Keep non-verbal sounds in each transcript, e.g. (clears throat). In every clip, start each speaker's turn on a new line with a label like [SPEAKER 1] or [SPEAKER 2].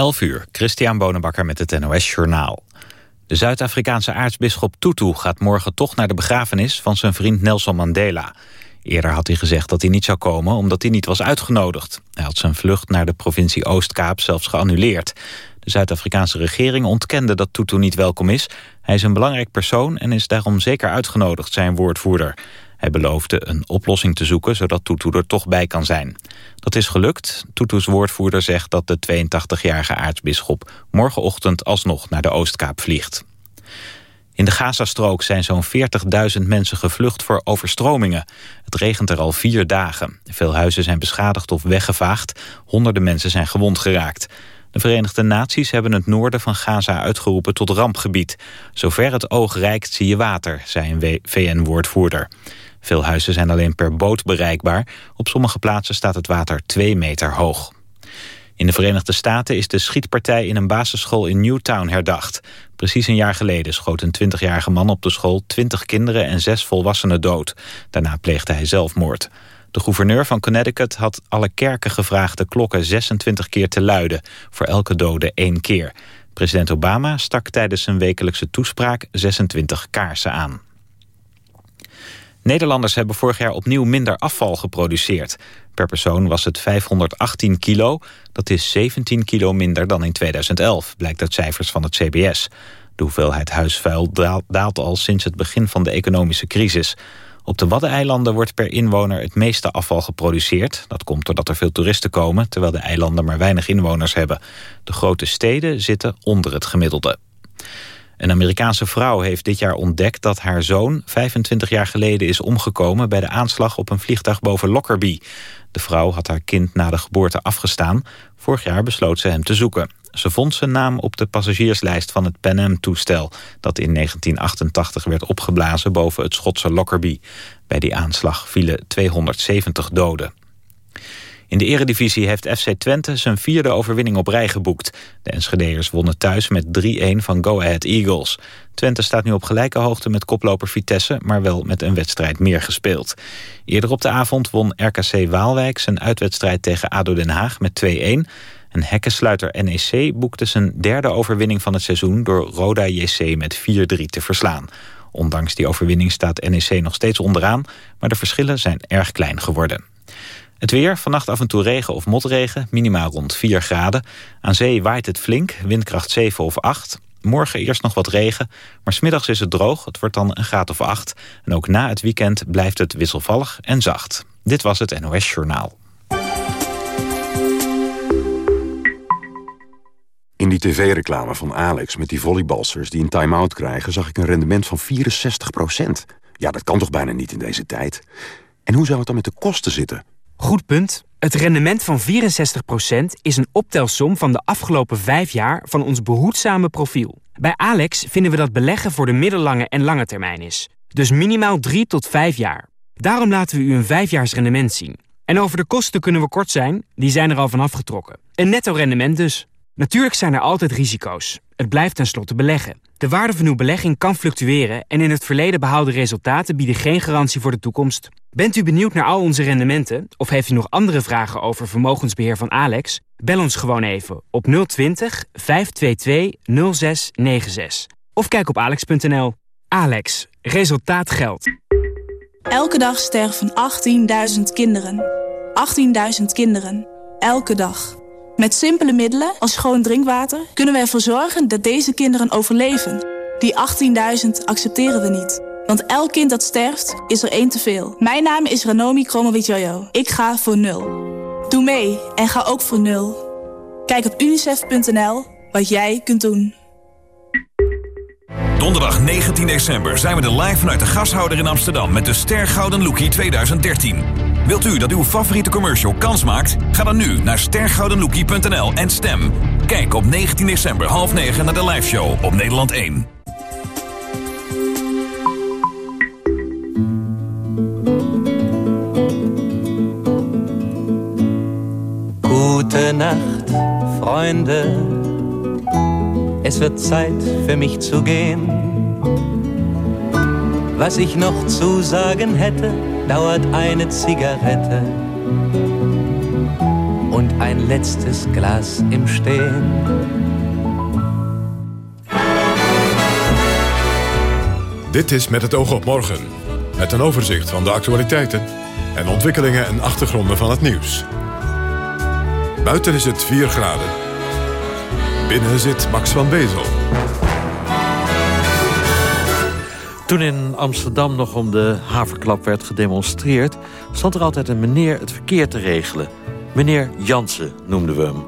[SPEAKER 1] 11 uur, Christian Bonenbakker met het NOS Journaal. De Zuid-Afrikaanse aartsbisschop Tutu gaat morgen toch naar de begrafenis van zijn vriend Nelson Mandela. Eerder had hij gezegd dat hij niet zou komen omdat hij niet was uitgenodigd. Hij had zijn vlucht naar de provincie Oostkaap zelfs geannuleerd. De Zuid-Afrikaanse regering ontkende dat Tutu niet welkom is. Hij is een belangrijk persoon en is daarom zeker uitgenodigd, zijn woordvoerder. Hij beloofde een oplossing te zoeken zodat Tutu er toch bij kan zijn. Dat is gelukt. Tutu's woordvoerder zegt dat de 82-jarige aartsbisschop morgenochtend alsnog naar de Oostkaap vliegt. In de Gazastrook zijn zo'n 40.000 mensen gevlucht voor overstromingen. Het regent er al vier dagen. Veel huizen zijn beschadigd of weggevaagd. Honderden mensen zijn gewond geraakt. De Verenigde Naties hebben het noorden van Gaza uitgeroepen tot rampgebied. Zover het oog reikt zie je water, zei een VN-woordvoerder. Veel huizen zijn alleen per boot bereikbaar. Op sommige plaatsen staat het water twee meter hoog. In de Verenigde Staten is de schietpartij in een basisschool in Newtown herdacht. Precies een jaar geleden schoot een 20-jarige man op de school 20 kinderen en zes volwassenen dood. Daarna pleegde hij zelfmoord. De gouverneur van Connecticut had alle kerken gevraagd de klokken 26 keer te luiden. Voor elke dode één keer. President Obama stak tijdens zijn wekelijkse toespraak 26 kaarsen aan. Nederlanders hebben vorig jaar opnieuw minder afval geproduceerd. Per persoon was het 518 kilo. Dat is 17 kilo minder dan in 2011, blijkt uit cijfers van het CBS. De hoeveelheid huisvuil daalt al sinds het begin van de economische crisis. Op de Waddeneilanden wordt per inwoner het meeste afval geproduceerd. Dat komt doordat er veel toeristen komen, terwijl de eilanden maar weinig inwoners hebben. De grote steden zitten onder het gemiddelde. Een Amerikaanse vrouw heeft dit jaar ontdekt dat haar zoon 25 jaar geleden is omgekomen bij de aanslag op een vliegtuig boven Lockerbie. De vrouw had haar kind na de geboorte afgestaan. Vorig jaar besloot ze hem te zoeken. Ze vond zijn naam op de passagierslijst van het Pan Am-toestel... dat in 1988 werd opgeblazen boven het Schotse Lockerbie. Bij die aanslag vielen 270 doden. In de eredivisie heeft FC Twente zijn vierde overwinning op rij geboekt. De Enschedeers wonnen thuis met 3-1 van Go Ahead Eagles. Twente staat nu op gelijke hoogte met koploper Vitesse... maar wel met een wedstrijd meer gespeeld. Eerder op de avond won RKC Waalwijk zijn uitwedstrijd tegen ADO Den Haag met 2-1... En hekkensluiter NEC boekte zijn derde overwinning van het seizoen... door Roda JC met 4-3 te verslaan. Ondanks die overwinning staat NEC nog steeds onderaan... maar de verschillen zijn erg klein geworden. Het weer, vannacht af en toe regen of motregen, minimaal rond 4 graden. Aan zee waait het flink, windkracht 7 of 8. Morgen eerst nog wat regen, maar smiddags is het droog. Het wordt dan een graad of 8. En ook na het weekend blijft het wisselvallig en zacht. Dit was het NOS Journaal.
[SPEAKER 2] In die tv-reclame van Alex met die volleybalsters die een time-out krijgen... zag ik een rendement van 64% Ja, dat kan toch bijna niet in deze tijd? En hoe zou het dan met de kosten zitten?
[SPEAKER 3] Goed punt. Het rendement van 64% is een optelsom van de afgelopen vijf jaar van ons behoedzame profiel. Bij Alex vinden we dat beleggen voor de middellange en lange termijn is. Dus minimaal 3 tot 5 jaar. Daarom laten we u een vijfjaars rendement zien. En over de kosten kunnen we kort zijn, die zijn er al van afgetrokken. Een netto rendement dus. Natuurlijk zijn er altijd risico's. Het blijft tenslotte beleggen. De waarde van uw belegging kan fluctueren en in het verleden behaalde resultaten bieden geen garantie voor de toekomst. Bent u benieuwd naar al onze rendementen of heeft u nog andere vragen over vermogensbeheer van Alex? Bel ons gewoon even op 020 522 0696 of kijk op alex.nl. Alex, resultaat geldt.
[SPEAKER 4] Elke dag sterven 18.000 kinderen. 18.000 kinderen. Elke dag. Met simpele middelen als schoon drinkwater kunnen we ervoor zorgen dat deze kinderen overleven. Die 18.000 accepteren we niet. Want elk kind dat sterft, is er één te veel. Mijn naam is Ranomi Kromowidjojo. Ik ga voor nul. Doe mee en ga ook voor nul. Kijk op unicef.nl wat jij kunt doen.
[SPEAKER 5] Donderdag 19 december zijn we er live vanuit de gashouder in Amsterdam... met de Ster Gouden Lookie 2013. Wilt u dat uw favoriete commercial kans maakt? Ga dan nu naar stergoudenlookie.nl en stem. Kijk op 19 december half 9 naar de liveshow op Nederland 1.
[SPEAKER 6] Gute Nacht, Freunde. Es wird Zeit für mich zu gehen. Was ich noch zu sagen hätte, dauert eine Zigarette und ein letztes Glas im Stehen.
[SPEAKER 7] Dit is Met het oog op morgen. Met een overzicht van de actualiteiten en ontwikkelingen en achtergronden van het nieuws. Buiten is het 4 graden. Binnen zit Max van Wezel.
[SPEAKER 8] Toen in Amsterdam nog om de haverklap werd gedemonstreerd... stond er altijd een meneer het verkeer te regelen. Meneer Jansen noemden we hem.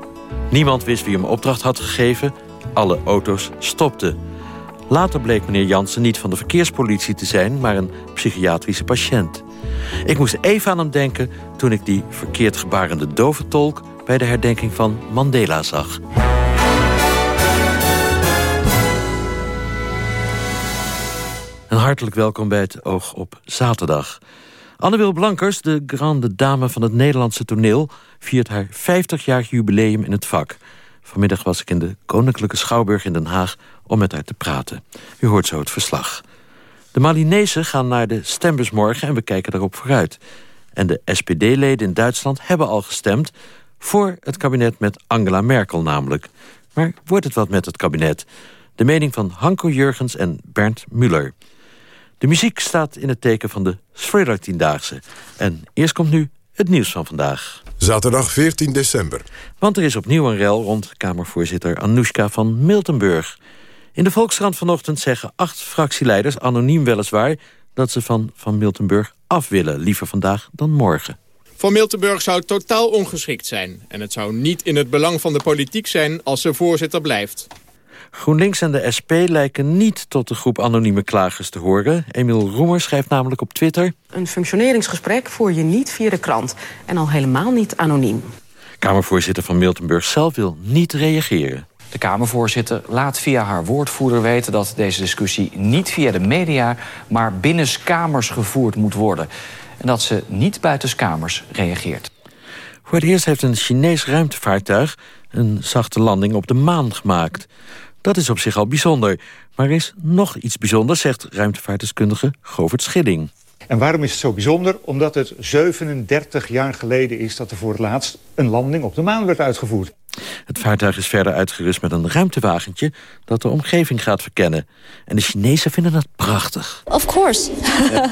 [SPEAKER 8] Niemand wist wie hem opdracht had gegeven. Alle auto's stopten. Later bleek meneer Jansen niet van de verkeerspolitie te zijn... maar een psychiatrische patiënt. Ik moest even aan hem denken toen ik die verkeerd gebarende doventolk... bij de herdenking van Mandela zag. En hartelijk welkom bij het Oog op Zaterdag. Anne-Wil Blankers, de grande dame van het Nederlandse toneel... viert haar 50-jarig jubileum in het vak. Vanmiddag was ik in de Koninklijke Schouwburg in Den Haag... om met haar te praten. U hoort zo het verslag. De Malinezen gaan naar de stembus morgen en we kijken daarop vooruit. En de SPD-leden in Duitsland hebben al gestemd... voor het kabinet met Angela Merkel namelijk. Maar wordt het wat met het kabinet? De mening van Hanko Jurgens en Bernd Muller... De muziek staat in het teken van de Thriller Tiendaagse. En eerst komt nu het nieuws van vandaag.
[SPEAKER 7] Zaterdag 14 december.
[SPEAKER 8] Want er is opnieuw een rel rond Kamervoorzitter Anoushka van Miltenburg. In de Volkskrant vanochtend zeggen acht fractieleiders, anoniem weliswaar... dat ze van Van Miltenburg af willen, liever vandaag dan morgen.
[SPEAKER 9] Van Miltenburg zou totaal ongeschikt zijn. En het zou niet in het belang van de politiek zijn als ze voorzitter blijft.
[SPEAKER 8] GroenLinks en de SP lijken niet tot de groep anonieme klagers te horen. Emiel Roemer schrijft namelijk op Twitter...
[SPEAKER 10] Een functioneringsgesprek voer je niet via de krant. En al helemaal niet anoniem.
[SPEAKER 8] Kamervoorzitter van Miltenburg zelf wil niet reageren.
[SPEAKER 11] De Kamervoorzitter laat via haar woordvoerder weten... dat deze discussie niet via de media, maar binnenskamers gevoerd moet worden. En dat ze niet buitenskamers reageert.
[SPEAKER 8] Voor het eerst heeft een Chinees ruimtevaartuig... een zachte landing op de maan gemaakt. Dat is op zich al bijzonder. Maar er is nog iets bijzonders, zegt ruimtevaartdeskundige Govert Schilling.
[SPEAKER 12] En waarom is het zo bijzonder? Omdat het 37 jaar geleden is dat er voor het laatst een landing op de maan werd uitgevoerd.
[SPEAKER 8] Het vaartuig is verder uitgerust met een ruimtewagentje dat de omgeving gaat verkennen. En de Chinezen vinden dat prachtig.
[SPEAKER 13] Of course.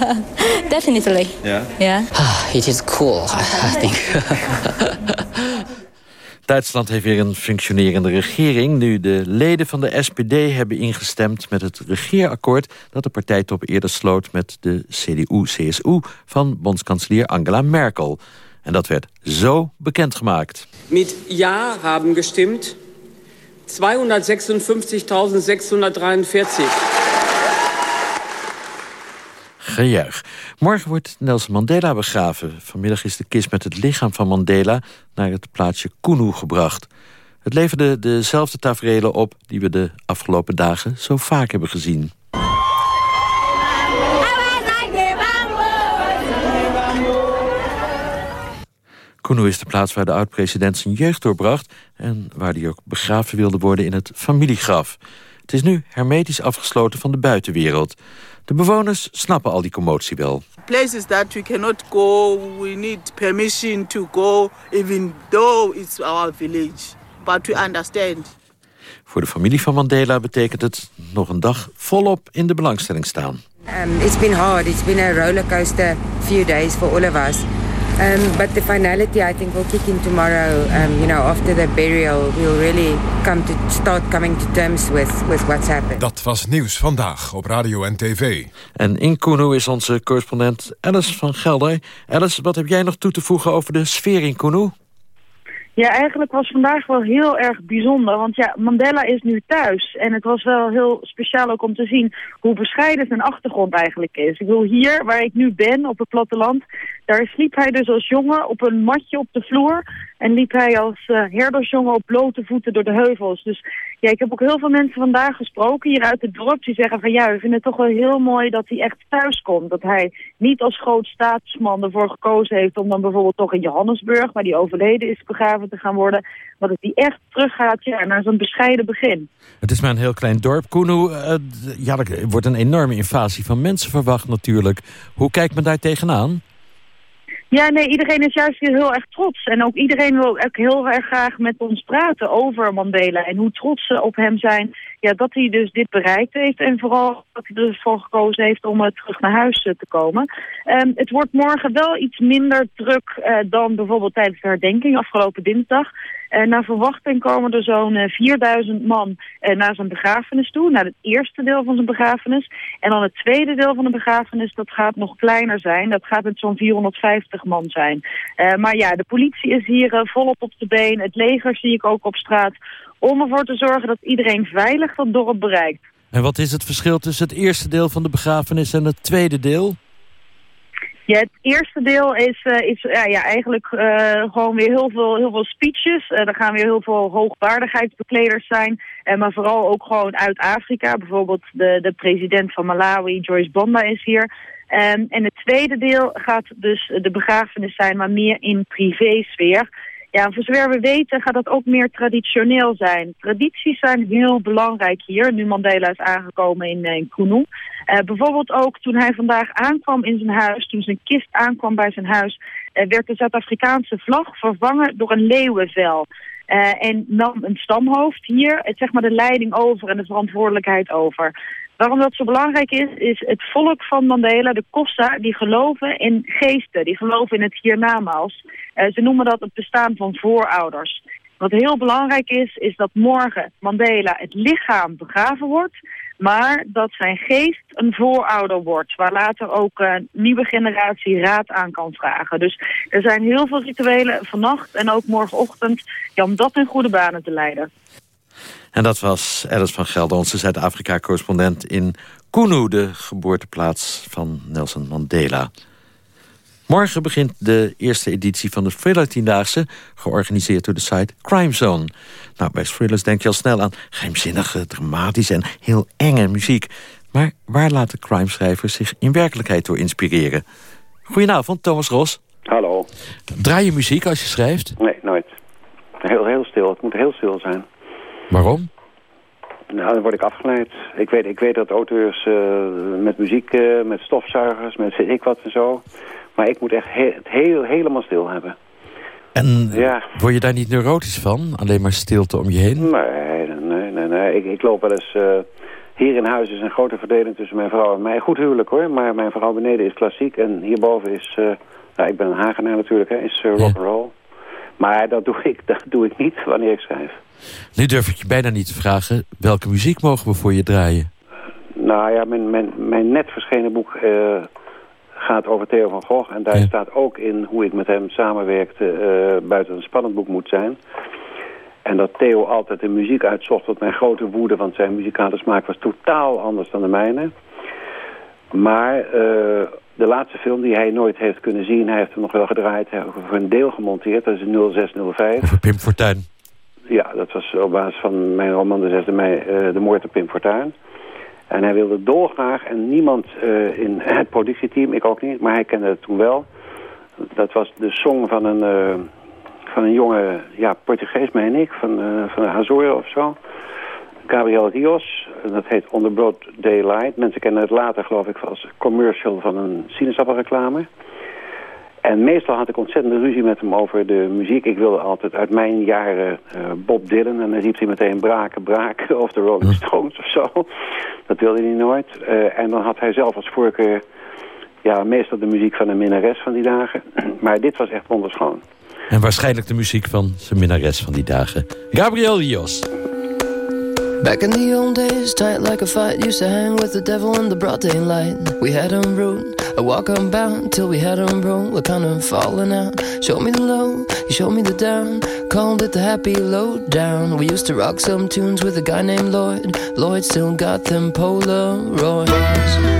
[SPEAKER 13] (laughs) Definitely.
[SPEAKER 14] Ja? Yeah. Ah, it is cool, I think. (laughs)
[SPEAKER 8] Duitsland heeft weer een functionerende regering... nu de leden van de SPD hebben ingestemd met het regeerakkoord... dat de partijtop eerder sloot met de CDU-CSU van bondskanselier Angela Merkel. En dat werd zo bekendgemaakt.
[SPEAKER 15] Met ja hebben gestemd 256.643
[SPEAKER 8] gejuich. Morgen wordt Nelson Mandela begraven. Vanmiddag is de kist met het lichaam van Mandela naar het plaatsje Kunu gebracht. Het leverde dezelfde taferelen op die we de afgelopen dagen zo vaak hebben gezien. Kunu is de plaats waar de oud-president zijn jeugd doorbracht... en waar hij ook begraven wilde worden in het familiegraf. Het is nu hermetisch afgesloten van de buitenwereld. De bewoners snappen al die commotie wel.
[SPEAKER 16] Places that we cannot go, we need permission to go, even though it's our village. But we understand.
[SPEAKER 8] Voor de familie van Mandela betekent het nog een dag volop in de belangstelling staan.
[SPEAKER 17] Um, it's been hard. It's been a rollercoaster few days for all of us. Um, but the finality, I think, will kick in tomorrow. Um, you know, after the burial, we'll really come to start coming to terms with, with what's happened.
[SPEAKER 7] Dat was nieuws vandaag op radio en tv.
[SPEAKER 8] En in Kunu is onze correspondent Alice van Gelder. Alice, wat heb jij nog toe te voegen over de sfeer in Kunu?
[SPEAKER 18] Ja, eigenlijk was vandaag wel heel erg bijzonder. Want ja, Mandela is nu thuis. En het was wel heel speciaal ook om te zien hoe bescheiden zijn achtergrond eigenlijk is. Ik wil hier, waar ik nu ben, op het platteland... daar sliep hij dus als jongen op een matje op de vloer... en liep hij als uh, herdersjongen op blote voeten door de heuvels. Dus ja, ik heb ook heel veel mensen vandaag gesproken hier uit het dorp... die zeggen van ja, we vinden het toch wel heel mooi dat hij echt thuis komt. Dat hij niet als groot staatsman ervoor gekozen heeft... om dan bijvoorbeeld toch in Johannesburg, waar hij overleden is begraven te gaan worden. Maar dat hij echt teruggaat ja, naar zo'n bescheiden begin.
[SPEAKER 8] Het is maar een heel klein dorp. Kuno, uh, ja, er wordt een enorme invasie van mensen verwacht natuurlijk. Hoe kijkt men daar tegenaan?
[SPEAKER 18] Ja, nee, iedereen is juist weer heel erg trots. En ook iedereen wil ook heel erg graag met ons praten over Mandela. En hoe trots ze op hem zijn. Ja, dat hij dus dit bereikt heeft. En vooral dat hij er dus voor gekozen heeft om uh, terug naar huis uh, te komen. Um, het wordt morgen wel iets minder druk uh, dan bijvoorbeeld tijdens de herdenking afgelopen dinsdag. Uh, naar verwachting komen er zo'n uh, 4000 man naar zijn begrafenis toe. Naar het eerste deel van zijn begrafenis. En dan het tweede deel van de begrafenis, dat gaat nog kleiner zijn. Dat gaat met zo'n 450 man zijn. Maar ja, de politie is hier volop op de been. Het leger zie ik ook op straat. Om ervoor te zorgen dat iedereen veilig dat dorp bereikt.
[SPEAKER 8] En wat is het verschil tussen het eerste deel van de begrafenis en het tweede deel?
[SPEAKER 18] Ja, het eerste deel is, uh, is ja, ja, eigenlijk uh, gewoon weer heel veel, heel veel speeches. Uh, er gaan weer heel veel hoogwaardigheidsbekleders zijn. maar vooral ook gewoon uit Afrika. Bijvoorbeeld de, de president van Malawi, Joyce Banda, is hier. Um, en het tweede deel gaat dus de begrafenis zijn, maar meer in privésfeer. Ja, voor zover we weten gaat dat ook meer traditioneel zijn. Tradities zijn heel belangrijk hier, nu Mandela is aangekomen in, in Kunu. Uh, bijvoorbeeld ook toen hij vandaag aankwam in zijn huis, toen zijn kist aankwam bij zijn huis, uh, werd de Zuid-Afrikaanse vlag vervangen door een leeuwenvel. En nam een stamhoofd hier het, zeg maar, de leiding over en de verantwoordelijkheid over. Waarom dat zo belangrijk is, is het volk van Mandela, de Kossa, die geloven in geesten, die geloven in het hiernamaals. Uh, ze noemen dat het bestaan van voorouders. Wat heel belangrijk is, is dat morgen Mandela het lichaam begraven wordt, maar dat zijn geest een voorouder wordt, waar later ook een nieuwe generatie raad aan kan vragen. Dus er zijn heel veel rituelen vannacht en ook morgenochtend ja, om dat in goede banen te leiden.
[SPEAKER 8] En dat was Alice van Gelder, onze Zuid-Afrika-correspondent in Kunu... de geboorteplaats van Nelson Mandela. Morgen begint de eerste editie van de Thriller Tiendaagse... georganiseerd door de site Crime Zone. Nou, bij thrillers denk je al snel aan geheimzinnige, dramatische... en heel enge muziek. Maar waar laten crimeschrijvers zich in werkelijkheid door inspireren? Goedenavond, Thomas Ros.
[SPEAKER 19] Hallo.
[SPEAKER 8] Draai je muziek als je schrijft?
[SPEAKER 19] Nee, nooit. Heel, heel stil. Het moet heel stil zijn.
[SPEAKER 8] Waarom?
[SPEAKER 19] Nou, dan word ik afgeleid. Ik weet, ik weet dat auteurs uh, met muziek, uh, met stofzuigers, met weet ik wat en zo. Maar ik moet echt he het heel, helemaal stil hebben.
[SPEAKER 8] En ja. word je daar niet neurotisch van? Alleen maar stilte om je heen?
[SPEAKER 19] Nee, nee, nee. nee. Ik, ik loop wel eens... Uh, hier in huis is een grote verdeling tussen mijn vrouw en mij. Goed huwelijk hoor, maar mijn vrouw beneden is klassiek. En hierboven is... nou, ik ben een Hagenaar natuurlijk, hè, is rock and roll. Maar dat doe, ik, (laughs) dat doe ik niet wanneer ik schrijf.
[SPEAKER 8] Nu durf ik je bijna niet te vragen... welke muziek mogen we voor je draaien?
[SPEAKER 19] Nou ja, mijn, mijn, mijn net verschenen boek uh, gaat over Theo van Gogh. En daar ja. staat ook in hoe ik met hem samenwerkte... Uh, buiten een spannend boek moet zijn. En dat Theo altijd de muziek uitzocht tot mijn grote woede... want zijn muzikale smaak was totaal anders dan de mijne. Maar... Uh, de laatste film die hij nooit heeft kunnen zien... hij heeft hem nog wel gedraaid, voor een deel gemonteerd. Dat is 0605.
[SPEAKER 8] Over Pim Fortuyn.
[SPEAKER 19] Ja, dat was op basis van mijn roman De 6e mei, uh, De moord op Pim Fortuyn. En hij wilde dolgraag en niemand uh, in het productieteam, ik ook niet, maar hij kende het toen wel. Dat was de song van een, uh, van een jonge, ja, Portugees meen ik, van, van de Azoren of zo. Gabriel Rios, dat heet On the Broad Daylight. Mensen kennen het later geloof ik als commercial van een sinaasappelreclame. En meestal had ik ontzettende ruzie met hem over de muziek. Ik wilde altijd uit mijn jaren uh, Bob Dylan. En dan riep hij meteen braken, braken. Of de Rolling Stones of zo. (laughs) Dat wilde hij nooit. Uh, en dan had hij zelf als voorkeur... Ja, meestal de muziek van een minnares van die dagen. (clears throat) maar dit was echt wonderschoon.
[SPEAKER 8] En waarschijnlijk de muziek van zijn minnares van die dagen. Gabriel Rios.
[SPEAKER 20] Back in the old days, tight like a fight, used to hang with the devil in the broad daylight. We had him rude, a walk unbound, till we had him broke, we're kind of falling out. Showed me the low, he showed me the down, called it the happy low down. We used to rock some tunes with a guy named Lloyd, Lloyd still got them Polaroids.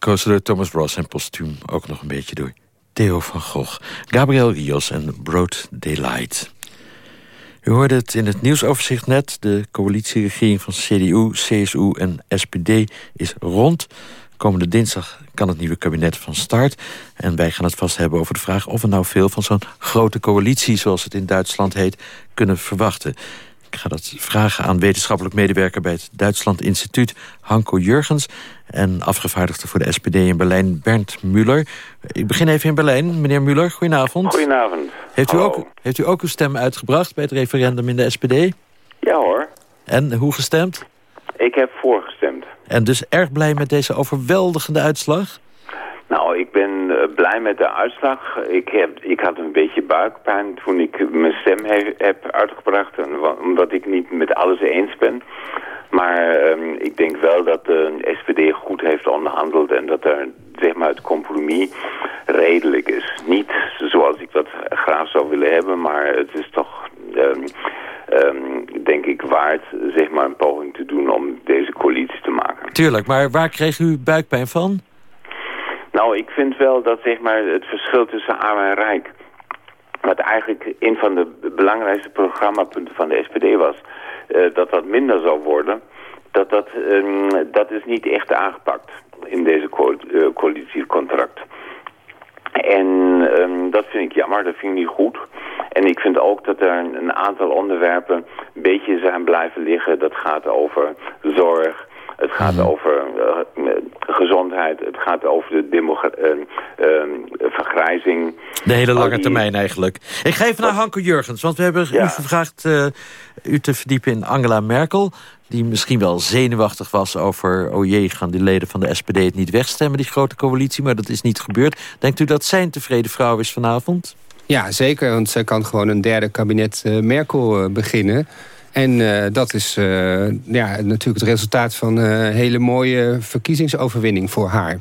[SPEAKER 8] Uitgekozen door Thomas Ross en postuum ook nog een beetje door Theo van Gogh. Gabriel Rios en Broad Daylight. U hoorde het in het nieuwsoverzicht net. De coalitieregering van CDU, CSU en SPD is rond. Komende dinsdag kan het nieuwe kabinet van start. En wij gaan het vast hebben over de vraag of we nou veel van zo'n grote coalitie... zoals het in Duitsland heet, kunnen verwachten. Ik ga dat vragen aan wetenschappelijk medewerker bij het Duitsland Instituut, Hanko Jurgens. En afgevaardigde voor de SPD in Berlijn, Bernd Muller. Ik begin even in Berlijn. Meneer Muller, goedenavond.
[SPEAKER 21] Goedenavond.
[SPEAKER 8] Heeft u, ook, heeft u ook uw stem uitgebracht bij het referendum in de SPD?
[SPEAKER 21] Ja hoor.
[SPEAKER 8] En hoe gestemd?
[SPEAKER 21] Ik heb voorgestemd.
[SPEAKER 8] En dus erg blij met deze overweldigende uitslag?
[SPEAKER 21] Nou, ik ben eh, blij met de uitslag. Ik, heb, ik had een beetje buikpijn toen ik mijn stem heb uitgebracht. Omdat ik niet met alles eens ben. Maar ehm, ik denk wel dat de SPD goed heeft onderhandeld en dat er zeg maar, het compromis redelijk is. Niet zoals ik dat graag zou willen hebben, maar het is toch, um, um, denk ik, waard zeg maar, een poging te doen om deze coalitie te maken.
[SPEAKER 8] Tuurlijk, maar waar kreeg u buikpijn van?
[SPEAKER 21] Nou, ik vind wel dat zeg maar, het verschil tussen arm en rijk... wat eigenlijk een van de belangrijkste programmapunten van de SPD was... Uh, dat dat minder zou worden... Dat, dat, um, dat is niet echt aangepakt in deze uh, coalitiecontract. En um, dat vind ik jammer, dat vind ik niet goed. En ik vind ook dat er een aantal onderwerpen een beetje zijn blijven liggen. Dat gaat over zorg, het gaat mhm. over uh, gezondheid. Het gaat over de uh, uh, vergrijzing.
[SPEAKER 8] De hele lange termijn eigenlijk. Ik ga even naar Hanke Jurgens. Want we hebben u gevraagd u te verdiepen in Angela Merkel. Die misschien wel zenuwachtig was over... oh jee, gaan die leden van de SPD het niet wegstemmen, die grote coalitie. Maar dat is niet gebeurd. Denkt u dat zij een tevreden vrouw is vanavond?
[SPEAKER 22] Ja, zeker. Want zij kan gewoon een derde kabinet Merkel beginnen... En uh, dat is uh, ja, natuurlijk het resultaat van een uh, hele mooie verkiezingsoverwinning voor haar.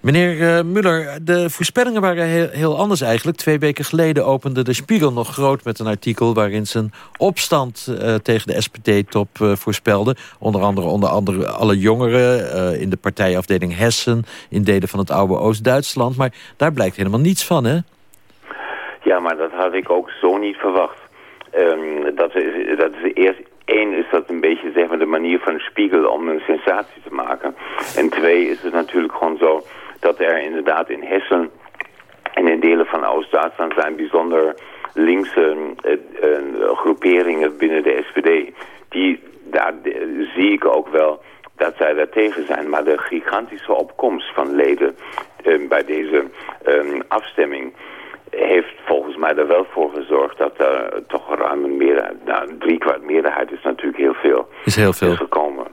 [SPEAKER 8] Meneer Muller, de voorspellingen waren heel, heel, anders eigenlijk. Twee weken geleden opende de Spiegel nog groot met een artikel... waarin ze een opstand tegen de SPD-top voorspelde. Onder andere onder andere alle jongeren in de partijafdeling Hessen... in delen van het oude Oost-Duitsland. Maar daar blijkt helemaal niets van, hè?
[SPEAKER 21] Ja, maar dat had ik ook zo niet verwacht. Um, dat, is, dat eerst Eén is dat een beetje zeg maar, de manier van spiegel om een sensatie te maken. En twee is het natuurlijk gewoon zo dat er inderdaad in Hessen en in delen van Oost-Duitsland zijn bijzonder linkse uh, uh, groeperingen binnen de SPD. Die, daar zie ik ook wel dat zij daar tegen zijn. Maar de gigantische opkomst van leden uh, bij deze afstemming heeft volgens mij er wel voor gezorgd dat er toch ruim een meerderheid, nou, drie kwart meerderheid is natuurlijk heel veel.
[SPEAKER 8] Is heel veel.
[SPEAKER 21] Is gekomen.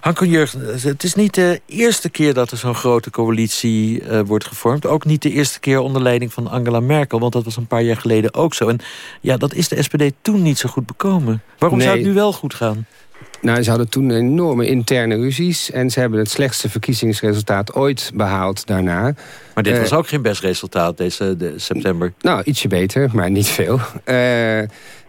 [SPEAKER 8] Hanko Jurgen, het is niet de eerste keer dat er zo'n grote coalitie uh, wordt gevormd. Ook niet de eerste keer onder leiding van Angela Merkel. Want dat was een paar jaar geleden ook zo. En ja, dat is de SPD toen niet zo goed bekomen. Waarom
[SPEAKER 22] Nee.
[SPEAKER 8] zou het nu wel goed gaan?
[SPEAKER 22] Nou, ze hadden toen enorme interne ruzies... en ze hebben het slechtste verkiezingsresultaat ooit behaald daarna.
[SPEAKER 8] Maar dit
[SPEAKER 22] Eh,
[SPEAKER 8] was ook geen best resultaat deze de september.
[SPEAKER 22] Nou, ietsje beter, maar niet veel. Eh,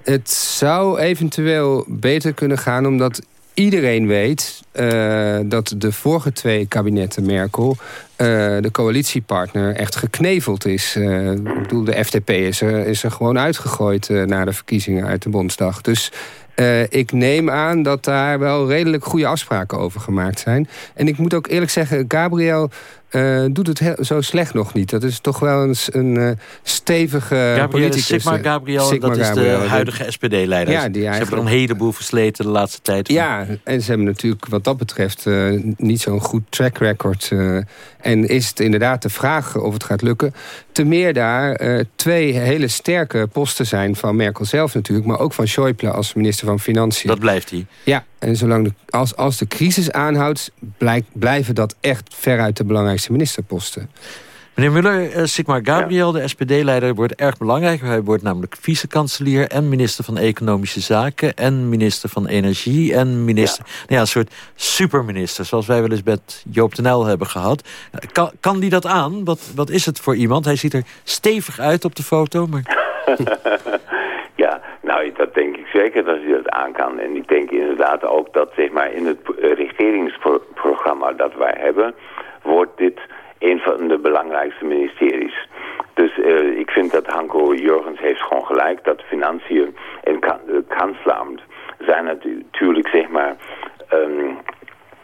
[SPEAKER 22] het zou eventueel beter kunnen gaan omdat iedereen weet... eh, dat de vorige twee kabinetten Merkel... eh, de coalitiepartner echt gekneveld is. Eh, ik bedoel, de FDP is er, is er gewoon uitgegooid... eh, na de verkiezingen uit de Bondsdag. Dus ik neem aan dat daar wel redelijk goede afspraken over gemaakt zijn. En ik moet ook eerlijk zeggen, Gabriel doet het heel, zo slecht nog niet. Dat is toch wel een, s- een stevige
[SPEAKER 8] Gabriel,
[SPEAKER 22] politicus.
[SPEAKER 8] Sigmar Gabriel,
[SPEAKER 22] Sigmar
[SPEAKER 8] dat is de huidige SPD-leider.
[SPEAKER 22] Ja, die
[SPEAKER 8] Ze hebben er een heleboel versleten de laatste tijd.
[SPEAKER 22] Ja, en ze hebben natuurlijk wat dat betreft niet zo'n goed track record. En is het inderdaad de vraag of het gaat lukken. Te meer daar eh, twee hele sterke posten zijn van Merkel zelf natuurlijk... maar ook van Schäuble als minister van Financiën.
[SPEAKER 8] Dat blijft hij.
[SPEAKER 22] Ja, en zolang de, als, als de crisis aanhoudt... Blijk, blijven dat echt veruit de belangrijkste ministerposten.
[SPEAKER 8] Meneer Muller, eh, Sigmar Gabriel, de SPD-leider, wordt erg belangrijk. Hij wordt namelijk vice-kanselier en minister van Economische Zaken... en minister van Energie en minister... Nou ja, een soort superminister, zoals wij wel eens met Joop den Uyl hebben gehad. Eh, Kan, kan die dat aan? Wat, wat is het voor iemand? Hij ziet er stevig uit op de foto, maar... (laughs)
[SPEAKER 21] ja, nou, dat denk ik zeker dat hij dat aan kan. En ik denk inderdaad ook dat zeg maar, in het eh, regeringsprogramma dat wij hebben... wordt dit een van de belangrijkste ministeries. Dus eh, ik vind dat Hanko Jurgens heeft gewoon gelijk... dat financiën en kan, kansleramt zijn natu- natuurlijk zeg maar... ehm,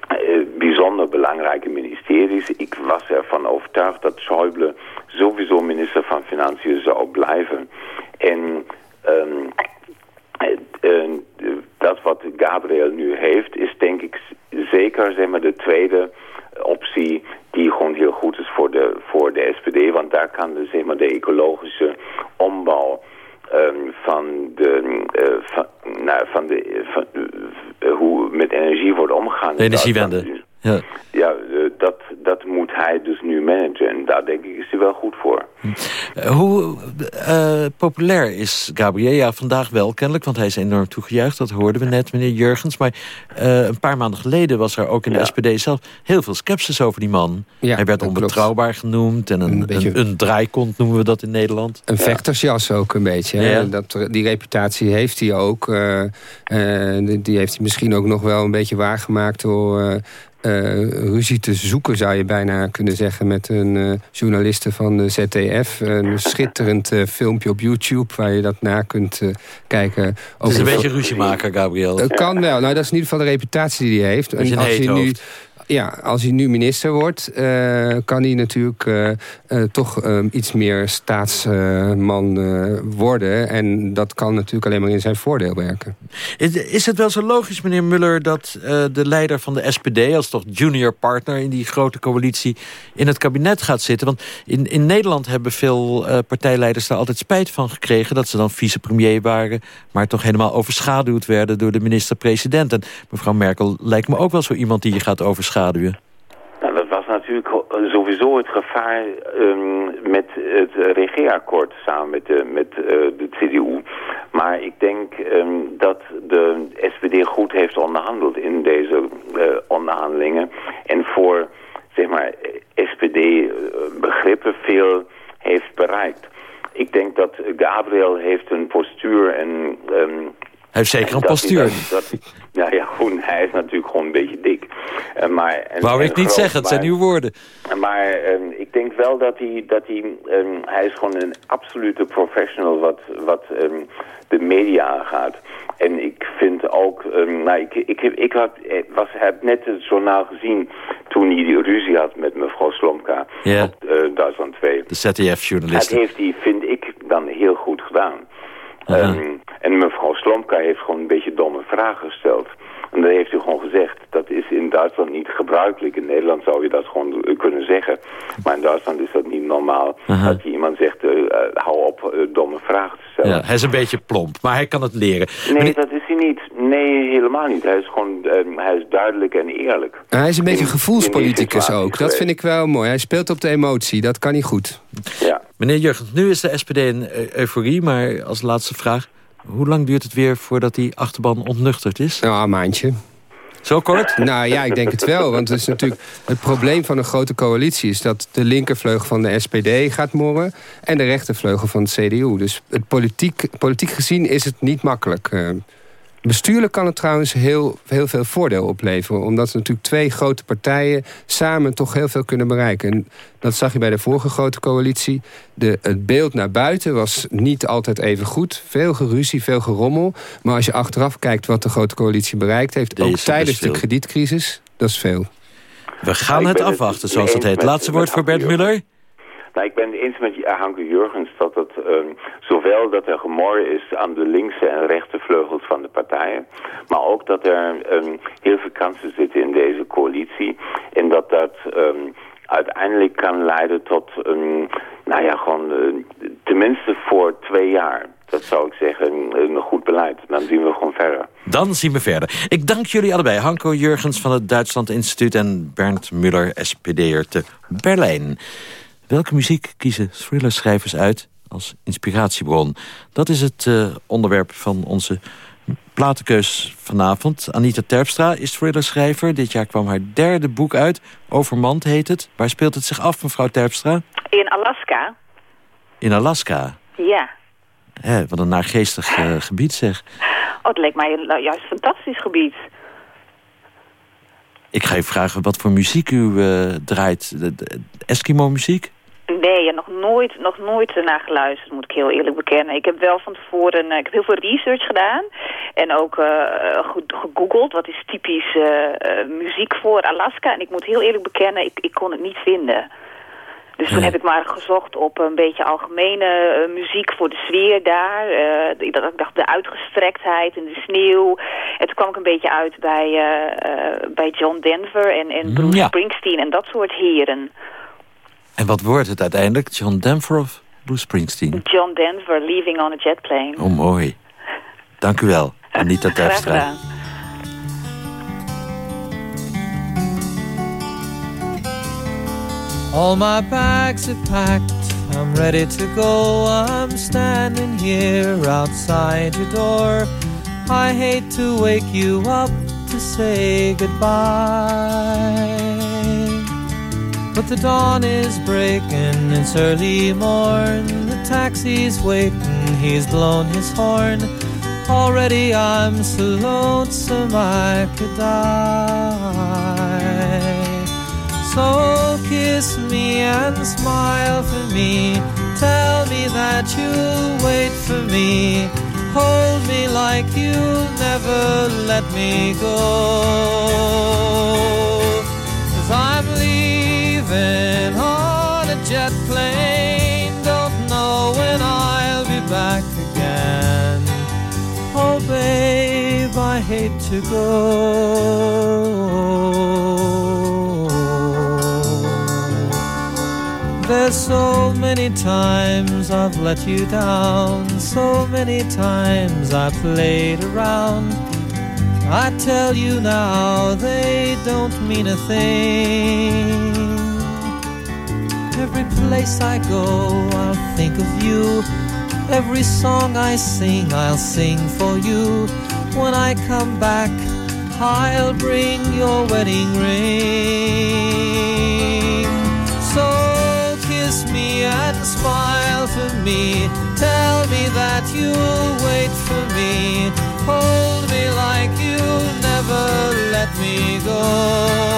[SPEAKER 21] eh, bijzonder belangrijke ministeries. Ik was ervan overtuigd dat Schäuble sowieso minister van Financiën zou blijven. En ehm, eh, eh, dat wat Gabriel nu heeft, is denk ik zeker zeg maar, de tweede optie die gewoon heel goed is voor de, voor de SPD. Want daar kan de, zeg maar, de ecologische ombouw ehm, van de, eh, van, nou, van de van, eh, hoe met energie wordt omgegaan.
[SPEAKER 8] De energiewende. Ja.
[SPEAKER 21] Ja, eh, dat, dat moet hij dus nu managen. En daar denk ik is hij wel goed voor.
[SPEAKER 8] Eh, Hoe eh, populair is Gabriel? Ja, vandaag wel kennelijk, want hij is enorm toegejuicht. Dat hoorden we net, meneer Jurgens. Maar eh, een paar maanden geleden was er ook in de SPD zelf... heel veel sceptisch over die man. hij werd onbetrouwbaar genoemd. En een, een, een, draaikont noemen we dat in Nederland.
[SPEAKER 22] Een vechtersjas ook een beetje. hè.
[SPEAKER 8] Ja.
[SPEAKER 22] Dat, die reputatie heeft hij ook. eh, eh, die- die heeft hij misschien ook nog wel een beetje waargemaakt... door eh, ruzie te zoeken, zou je bijna kunnen zeggen... met een eh, journaliste van de ZDF. Een schitterend eh, filmpje op YouTube... waar je dat na kunt kijken.
[SPEAKER 8] Het is een beetje ruziemaker, Gabriel.
[SPEAKER 22] Het kan wel. Nou, dat is in ieder geval de reputatie die hij heeft.
[SPEAKER 8] Een
[SPEAKER 22] als
[SPEAKER 8] heet
[SPEAKER 22] nu. Ja, als hij nu minister wordt, eh, kan hij natuurlijk eh, eh, toch eh, iets meer staatsman worden. En dat kan natuurlijk alleen maar in zijn voordeel werken.
[SPEAKER 8] Is, is het wel zo logisch, meneer Muller, dat de leider van de SPD... als toch junior partner in die grote coalitie in het kabinet gaat zitten? Want in, in Nederland hebben veel partijleiders daar altijd spijt van gekregen... dat ze dan vicepremier waren, maar toch helemaal overschaduwd werden... door de minister-president. En mevrouw Merkel lijkt me ook wel zo iemand die je gaat overschaduwen.
[SPEAKER 21] Nou, dat was natuurlijk sowieso het gevaar ehm, met het regeerakkoord samen met de, met, eh, de CDU. Maar ik denk ehm, dat de SPD goed heeft onderhandeld in deze eh, onderhandelingen. En voor, zeg maar, SPD-begrippen veel heeft bereikt. Ik denk dat Gabriel heeft een postuur en... ehm,
[SPEAKER 8] heeft zeker een postuur.
[SPEAKER 21] nou ja, gewoon, hij is natuurlijk gewoon een beetje dik. Eh, maar, en,
[SPEAKER 8] Wou ik niet
[SPEAKER 21] groot,
[SPEAKER 8] zeggen, het zijn uw woorden.
[SPEAKER 21] maar ehm, ik denk wel dat hij, dat hij, ehm, hij is gewoon een absolute professional wat, wat ehm, de media aangaat. En ik vind ook, ehm, nou, ik, ik, heb, ik had, eh, was, heb net het journaal gezien toen hij die ruzie had met mevrouw Slomka
[SPEAKER 8] Ja.
[SPEAKER 21] op eh, Duitsland 2.
[SPEAKER 8] De ZDF-journalist.
[SPEAKER 21] Dat heeft hij, vind ik, dan heel goed gedaan. Ehm, en mevrouw Slomka heeft gewoon een beetje domme vragen gesteld. En dat heeft u gewoon gezegd. Dat is in Duitsland niet gebruikelijk. In Nederland zou je dat gewoon kunnen zeggen. Maar in Duitsland is dat niet normaal. Dat je iemand zegt, uh, hou op uh, domme vragen te stellen.
[SPEAKER 8] Ja, hij is een beetje plomp, maar hij kan het leren.
[SPEAKER 21] Nee, dat is hij niet. Nee, helemaal niet. Hij is gewoon hij is duidelijk en eerlijk.
[SPEAKER 22] hij is een beetje gevoelspoliticus ook. Dat vind ik wel mooi. Hij speelt op de emotie. Dat kan niet goed.
[SPEAKER 21] Ja.
[SPEAKER 8] Meneer Jurgen, nu is de SPD een euforie, maar als laatste vraag... Hoe lang duurt het weer voordat die achterban ontnuchterd is?
[SPEAKER 22] Nou, een maandje.
[SPEAKER 8] Zo kort?
[SPEAKER 22] Nou ja, ik denk het wel. Want het, is natuurlijk, het probleem van een grote coalitie... is dat de linkervleugel van de SPD gaat morren... en de rechtervleugel van de CDU. Dus het politiek, politiek gezien is het niet makkelijk. Bestuurlijk kan het trouwens heel, heel veel voordeel opleveren. Omdat natuurlijk twee grote partijen samen toch heel veel kunnen bereiken. En dat zag je bij de vorige grote coalitie. De, het beeld naar buiten was niet altijd even goed. Veel geruzie, veel gerommel. Maar als je achteraf kijkt wat de grote coalitie bereikt heeft...
[SPEAKER 8] Deze
[SPEAKER 22] ook tijdens de kredietcrisis, dat is veel.
[SPEAKER 8] We gaan het afwachten, zoals het heet. Laatste woord voor Bert Muller.
[SPEAKER 21] Nou, ik ben het eens met Hanke Jurgens dat het um, zowel dat er gemor is aan de linkse en rechte vleugels van de partijen, maar ook dat er um, heel veel kansen zitten in deze coalitie en dat dat um, uiteindelijk kan leiden tot, um, nou ja, gewoon uh, tenminste voor twee jaar. Dat zou ik zeggen, een goed beleid. Dan zien we gewoon verder.
[SPEAKER 8] Dan zien we verder. Ik dank jullie allebei. Hanko Jurgens van het Duitsland Instituut en Bernd Muller, SPD'er te Berlijn. Welke muziek kiezen thrillerschrijvers uit als inspiratiebron? Dat is het uh, onderwerp van onze platenkeus vanavond. Anita Terpstra is thrillerschrijver. Dit jaar kwam haar derde boek uit. Overmand heet het. Waar speelt het zich af, mevrouw Terpstra?
[SPEAKER 23] In Alaska.
[SPEAKER 8] In Alaska?
[SPEAKER 23] Ja.
[SPEAKER 8] Hé, wat een naargeestig uh, gebied zeg.
[SPEAKER 23] Oh, het leek mij een, nou, juist een fantastisch gebied.
[SPEAKER 8] Ik ga je vragen wat voor muziek u uh, draait. Eskimo-muziek?
[SPEAKER 23] Nee, nog nooit, nog nooit naar geluisterd, moet ik heel eerlijk bekennen. Ik heb wel van tevoren, uh, ik heb heel veel research gedaan. En ook uh, gegoogeld, wat is typisch muziek voor Alaska. En ik moet heel eerlijk bekennen, ik, ik kon het niet vinden. Dus toen heb ik maar gezocht op een beetje algemene uh, muziek voor de sfeer daar. Uh, dat, ik dacht de uitgestrektheid en de sneeuw. En toen kwam ik een beetje uit bij, uh, bij John Denver en, en Bruce
[SPEAKER 8] ja.
[SPEAKER 23] Springsteen en dat soort heren.
[SPEAKER 8] En wat wordt het uiteindelijk? John Denver of Bruce Springsteen?
[SPEAKER 23] John Denver, Leaving on a Jet Plane.
[SPEAKER 8] Oh, mooi. Dank u wel, Anita Terpstra.
[SPEAKER 23] Graag gedaan.
[SPEAKER 24] All my bags are packed, I'm ready to go. I'm standing here outside your door. I hate to wake you up to say goodbye. But the dawn is breaking, it's early morn. The taxi's waiting, he's blown his horn. Already I'm so lonesome I could die. So kiss me and smile for me. Tell me that you'll wait for me. Hold me like you'll never let me go. Cause on a jet plane. Don't know when I'll be back again. Oh, babe, I hate to go. There's so many times I've let you down, so many times I played around. I tell you now, they don't mean a thing. Every place I go, I'll think of you. Every song I sing, I'll sing for you. When I come back, I'll bring your wedding ring. So kiss me and smile for me. Tell me that you'll wait for me. Hold me like you'll never let me go.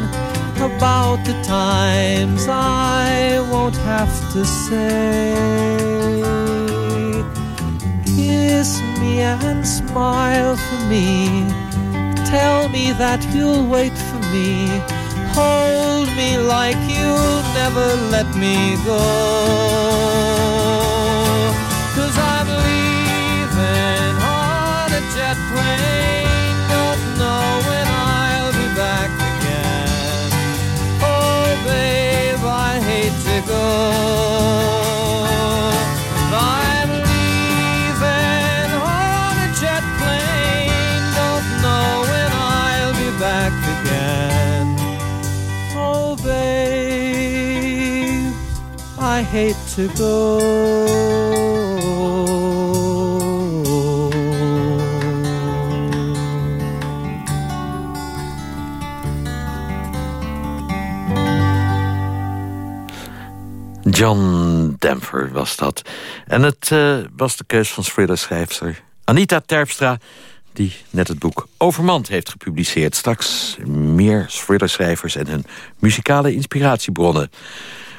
[SPEAKER 24] About the times I won't have to say. Kiss me and smile for me. Tell me that you'll wait for me. Hold me like you'll never let me go. Cause I'm leaving on a jet plane. Babe, I hate to go. I'm leaving on a jet plane. Don't know when I'll be back again. Oh, babe, I hate to go.
[SPEAKER 8] John Denver was dat. En het eh, was de keus van thrillerschrijfster Anita Terpstra... die net het boek Overmand heeft gepubliceerd. Straks meer thrillerschrijvers en hun muzikale inspiratiebronnen.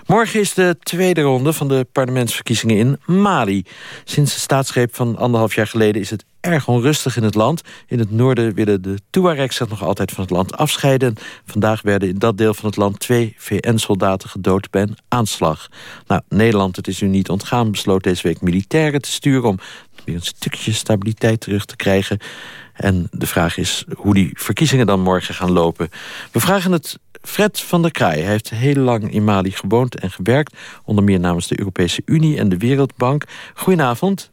[SPEAKER 8] Morgen is de tweede ronde van de parlementsverkiezingen in Mali. Sinds de staatsgreep van anderhalf jaar geleden is het erg onrustig in het land. In het noorden willen de Tuaregs zich nog altijd van het land afscheiden. Vandaag werden in dat deel van het land twee VN-soldaten gedood bij een aanslag. Nou, Nederland, het is u niet ontgaan, besloot deze week militairen te sturen... om weer een stukje stabiliteit terug te krijgen. En de vraag is hoe die verkiezingen dan morgen gaan lopen. We vragen het Fred van der Kraai. Hij heeft heel lang in Mali gewoond en gewerkt. Onder meer namens de Europese Unie en de Wereldbank. Goedenavond.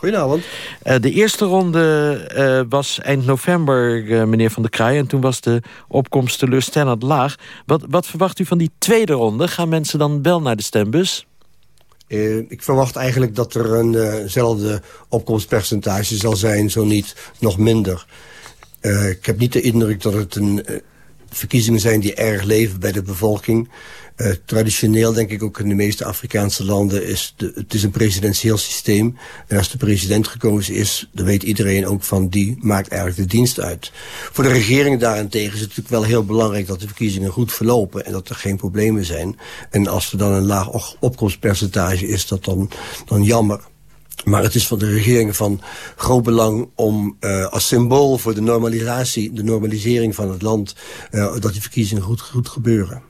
[SPEAKER 25] Goedenavond.
[SPEAKER 8] Uh, de eerste ronde uh, was eind november, uh, meneer Van der Kraai... en toen was de opkomst teleurstellend laag. Wat, wat verwacht u van die tweede ronde? Gaan mensen dan wel naar de stembus?
[SPEAKER 25] ik verwacht eigenlijk dat er eenzelfde opkomstpercentage zal zijn... zo niet nog minder. ik heb niet de indruk dat het een verkiezingen zijn die erg leven bij de bevolking. Uh, traditioneel denk ik ook in de meeste Afrikaanse landen is de, het is een presidentieel systeem. En als de president gekozen is, dan weet iedereen ook van die maakt eigenlijk de dienst uit. Voor de regering daarentegen is het natuurlijk wel heel belangrijk dat de verkiezingen goed verlopen en dat er geen problemen zijn. En als er dan een laag opkomstpercentage is, dat dan, dan jammer. Maar het is van de regeringen van groot belang om uh, als symbool voor de normalisatie, de normalisering van het land, uh, dat die verkiezingen goed, goed gebeuren.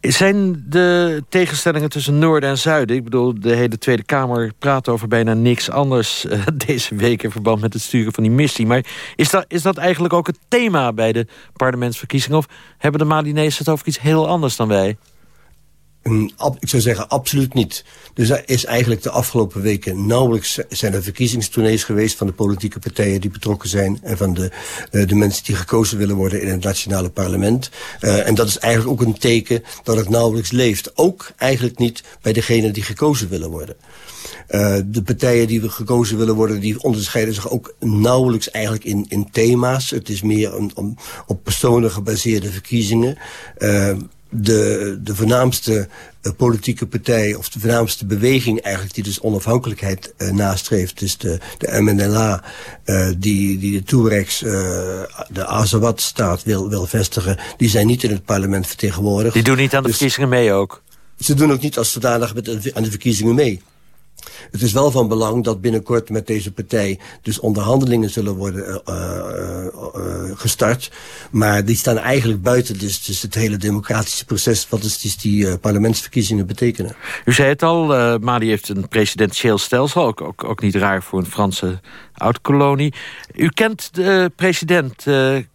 [SPEAKER 8] Zijn de tegenstellingen tussen Noorden en Zuiden... ik bedoel, de hele Tweede Kamer praat over bijna niks anders... Uh, (laughs) deze week in verband met het sturen van die missie. Maar is dat, is dat eigenlijk ook het thema bij de parlementsverkiezingen... of hebben de Malinezen het over iets heel anders dan wij?
[SPEAKER 25] Ik zou zeggen, absoluut niet. Dus er is eigenlijk de afgelopen weken nauwelijks zijn er verkiezingstournees geweest van de politieke partijen die betrokken zijn en van de, uh, de mensen die gekozen willen worden in het nationale parlement. Uh, en dat is eigenlijk ook een teken dat het nauwelijks leeft. Ook eigenlijk niet bij degenen die gekozen willen worden. De partijen die gekozen willen worden, die onderscheiden zich ook nauwelijks eigenlijk in, in thema's. Het is meer een, een op personen gebaseerde verkiezingen. De, de voornaamste uh, politieke partij, of de voornaamste beweging eigenlijk, die dus onafhankelijkheid uh, nastreeft, is de, de MNLA, uh, die, die de Touaregs, de Azawad-staat wil, wil vestigen, die zijn niet in het parlement vertegenwoordigd.
[SPEAKER 8] Die doen niet aan de dus, verkiezingen mee ook?
[SPEAKER 25] Ze doen ook niet als zodanig met, aan de verkiezingen mee. Het is wel van belang dat binnenkort met deze partij dus onderhandelingen zullen worden uh, uh, uh, gestart. Maar die staan eigenlijk buiten dus, dus het hele democratische proces wat dus, dus die parlementsverkiezingen betekenen.
[SPEAKER 8] U zei het al, Mali heeft een presidentieel stelsel, ook, ook, ook niet raar voor een Franse oud-kolonie. U kent de president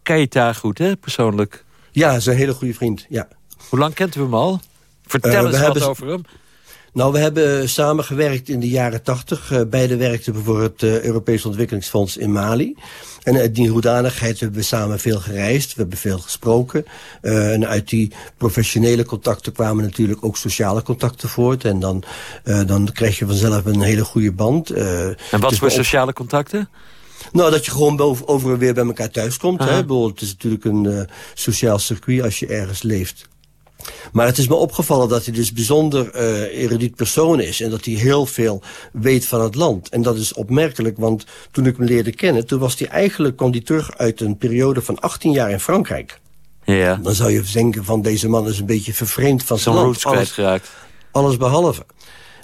[SPEAKER 8] Keita goed, hè, persoonlijk?
[SPEAKER 25] Ja, is een hele goede vriend, ja.
[SPEAKER 8] Hoe lang kent u hem al? Vertel eens wat over hem.
[SPEAKER 25] Nou, we hebben samengewerkt in de jaren tachtig. Uh, beide werkten voor het uh, Europees Ontwikkelingsfonds in Mali. En uit die hoedanigheid hebben we samen veel gereisd. We hebben veel gesproken. Uh, en uit die professionele contacten kwamen natuurlijk ook sociale contacten voort. En dan, dan krijg je vanzelf een hele goede band.
[SPEAKER 8] en wat dus voor sociale contacten?
[SPEAKER 25] Nou, dat je gewoon over en weer bij elkaar thuis komt. Hè? Bedoel, het is natuurlijk een uh, sociaal circuit als je ergens leeft. Maar het is me opgevallen dat hij dus bijzonder uh, erudiet persoon is. En dat hij heel veel weet van het land. En dat is opmerkelijk, want toen ik hem leerde kennen... toen was hij eigenlijk, kwam hij terug uit een periode van 18 jaar in Frankrijk.
[SPEAKER 8] Ja.
[SPEAKER 25] Dan zou je denken van deze man is een beetje vervreemd van zijn
[SPEAKER 8] land.
[SPEAKER 25] roots
[SPEAKER 8] kwijtgeraakt.
[SPEAKER 25] Alles behalve.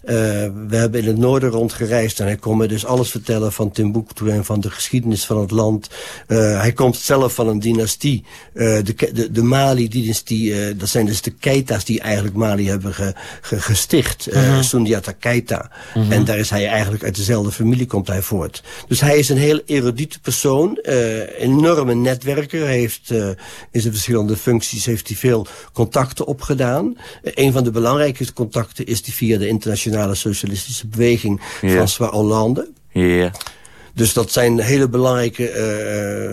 [SPEAKER 25] Uh, we hebben in het noorden rondgereisd en hij kon me dus alles vertellen van Timbuktu en van de geschiedenis van het land. Uh, hij komt zelf van een dynastie, uh, de, de, de Mali-dynastie, dat zijn dus de Keita's die eigenlijk Mali hebben ge, ge, gesticht. -huh. Sundiata Keita. -huh. En daar is hij eigenlijk uit dezelfde familie komt hij voort. Dus hij is een heel erudite persoon, enorme netwerker. Hij heeft in zijn verschillende functies heeft hij veel contacten opgedaan. een van de belangrijkste contacten is die via de internationale nationale socialistische beweging yeah. François Hollande.
[SPEAKER 8] Yeah.
[SPEAKER 25] Dus dat zijn hele belangrijke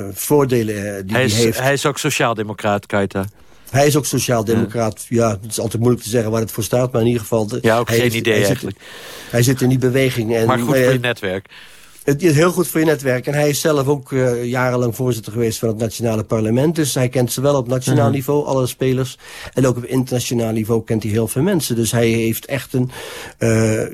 [SPEAKER 25] uh, voordelen uh, die hij,
[SPEAKER 8] is,
[SPEAKER 25] hij heeft.
[SPEAKER 8] Hij is ook sociaaldemocraat, Keita.
[SPEAKER 25] Hij is ook sociaaldemocraat. Ja. ja, het is altijd moeilijk te zeggen waar het voor staat. Maar in ieder geval... De,
[SPEAKER 8] ja, ook
[SPEAKER 25] hij
[SPEAKER 8] geen idee
[SPEAKER 25] hij
[SPEAKER 8] eigenlijk.
[SPEAKER 25] Zit, hij zit in die beweging. En,
[SPEAKER 8] maar goed voor je netwerk.
[SPEAKER 25] Het is heel goed voor je netwerk. En hij is zelf ook uh, jarenlang voorzitter geweest van het nationale parlement. Dus hij kent zowel op nationaal uh -huh. niveau, alle spelers. En ook op internationaal niveau kent hij heel veel mensen. Dus hij heeft echt een... Uh,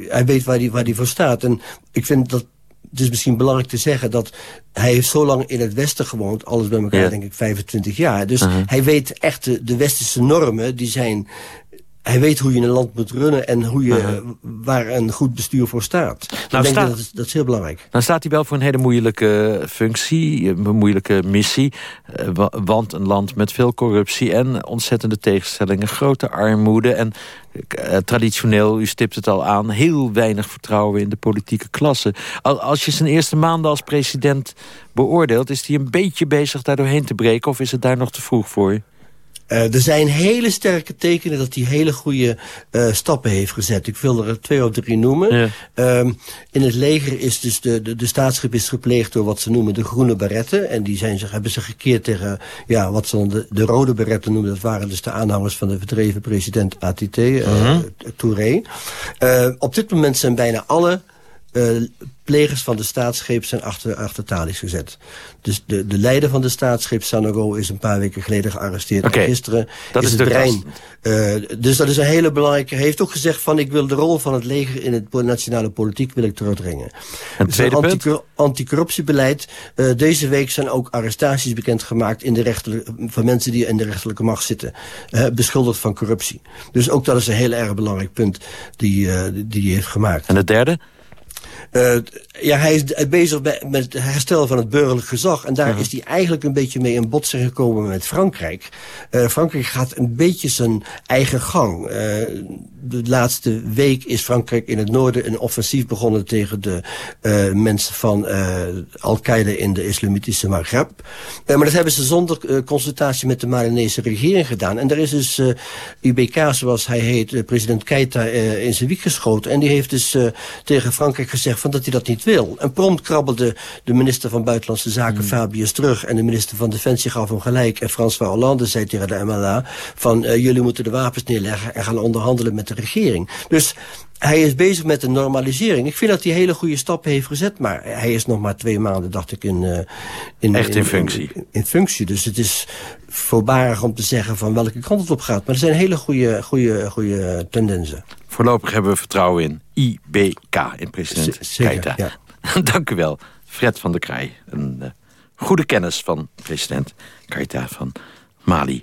[SPEAKER 25] hij weet waar hij, waar hij voor staat. En ik vind dat het is misschien belangrijk te zeggen dat hij heeft zo lang in het Westen gewoond. Alles bij elkaar
[SPEAKER 8] Ja.
[SPEAKER 25] denk ik 25 jaar. Dus
[SPEAKER 8] Uh-huh.
[SPEAKER 25] hij weet echt de, de westerse normen. Die zijn... Hij weet hoe je een land moet runnen en hoe je, waar een goed bestuur voor staat. ik denk
[SPEAKER 8] sta-
[SPEAKER 25] dat, is, dat is heel belangrijk.
[SPEAKER 8] Dan staat hij wel voor een hele moeilijke functie, een moeilijke missie. eh, wa- Want een land met veel corruptie en ontzettende tegenstellingen, grote armoede en eh, traditioneel, u stipt het al aan, heel weinig vertrouwen in de politieke klasse. Al- Als je zijn eerste maanden als president beoordeelt, is hij een beetje bezig daar doorheen te breken of is het daar nog te vroeg voor?
[SPEAKER 25] Eh, er zijn hele sterke tekenen dat hij hele goede eh, stappen heeft gezet. Ik wil er twee of drie noemen. Ehm, in het leger is dus de, de, de staatsgreep is gepleegd door wat ze noemen de groene beretten. En die zijn zich, hebben zich gekeerd tegen ja, wat ze dan de, de rode beretten noemen. Dat waren dus de aanhangers van de verdreven president ATT, eh,
[SPEAKER 8] Mhm.
[SPEAKER 25] Touré. Eh, op dit moment zijn bijna alle eh, plegers van de staatsgreep zijn achter, achter gezet. Dus de, de leider van de staatsgreep, Sanogo, is een paar weken geleden gearresteerd. Gisteren
[SPEAKER 8] dat
[SPEAKER 25] is
[SPEAKER 8] is
[SPEAKER 25] het brein. Eh, dus dat is een hele belangrijke... Hij heeft ook gezegd van ik wil de rol van het leger in het nationale politiek wil ik terugdringen.
[SPEAKER 8] En
[SPEAKER 25] Dus
[SPEAKER 8] tweede punt?
[SPEAKER 25] antico- anticorruptiebeleid. Eh, deze week zijn ook arrestaties bekendgemaakt in de van mensen die in de rechterlijke macht zitten. eh, beschuldigd van corruptie. Dus ook dat is een heel erg belangrijk punt die, die hij heeft gemaakt.
[SPEAKER 8] En het derde?
[SPEAKER 25] Eh, ja, hij is bezig bij- met het herstel van het burgerlijk gezag. En daar is hij eigenlijk een beetje mee in botsing gekomen met Frankrijk. Eh, Frankrijk gaat een beetje zijn eigen gang. Eh, de laatste week is Frankrijk in het noorden een offensief begonnen tegen de mensen van Al-Qaeda in de islamitische Maghreb. Maar dat hebben ze zonder consultatie met de Malinese regering gedaan. En er is dus UBK, zoals hij heet, president Keita, in zijn wiek geschoten. En die heeft dus tegen Frankrijk gezegd van dat hij dat niet wil. En prompt krabbelde de minister van Buitenlandse Zaken Fabius terug. En de minister van Defensie gaf hem gelijk. En François Hollande zei tegen de MLA van eh, jullie moeten de wapens neerleggen en gaan onderhandelen met de regering. Dus hij is bezig met de normalisering. Ik vind dat hij hele goede stappen heeft gezet. Maar hij is nog maar twee maanden, dacht ik, in, eh, in,
[SPEAKER 8] Echt in functie.
[SPEAKER 25] In, in functie. Dus het is voorbarig om te zeggen van welke kant het op gaat. Maar er zijn hele goede, goede, goede tendensen.
[SPEAKER 8] Voorlopig hebben we vertrouwen in IBK, in president
[SPEAKER 25] Z- zeker,
[SPEAKER 8] Keita.
[SPEAKER 25] ja. (laughs)
[SPEAKER 8] Dank u wel, Fred van der Krij. Een eh, goede kennis van president Keita van Mali.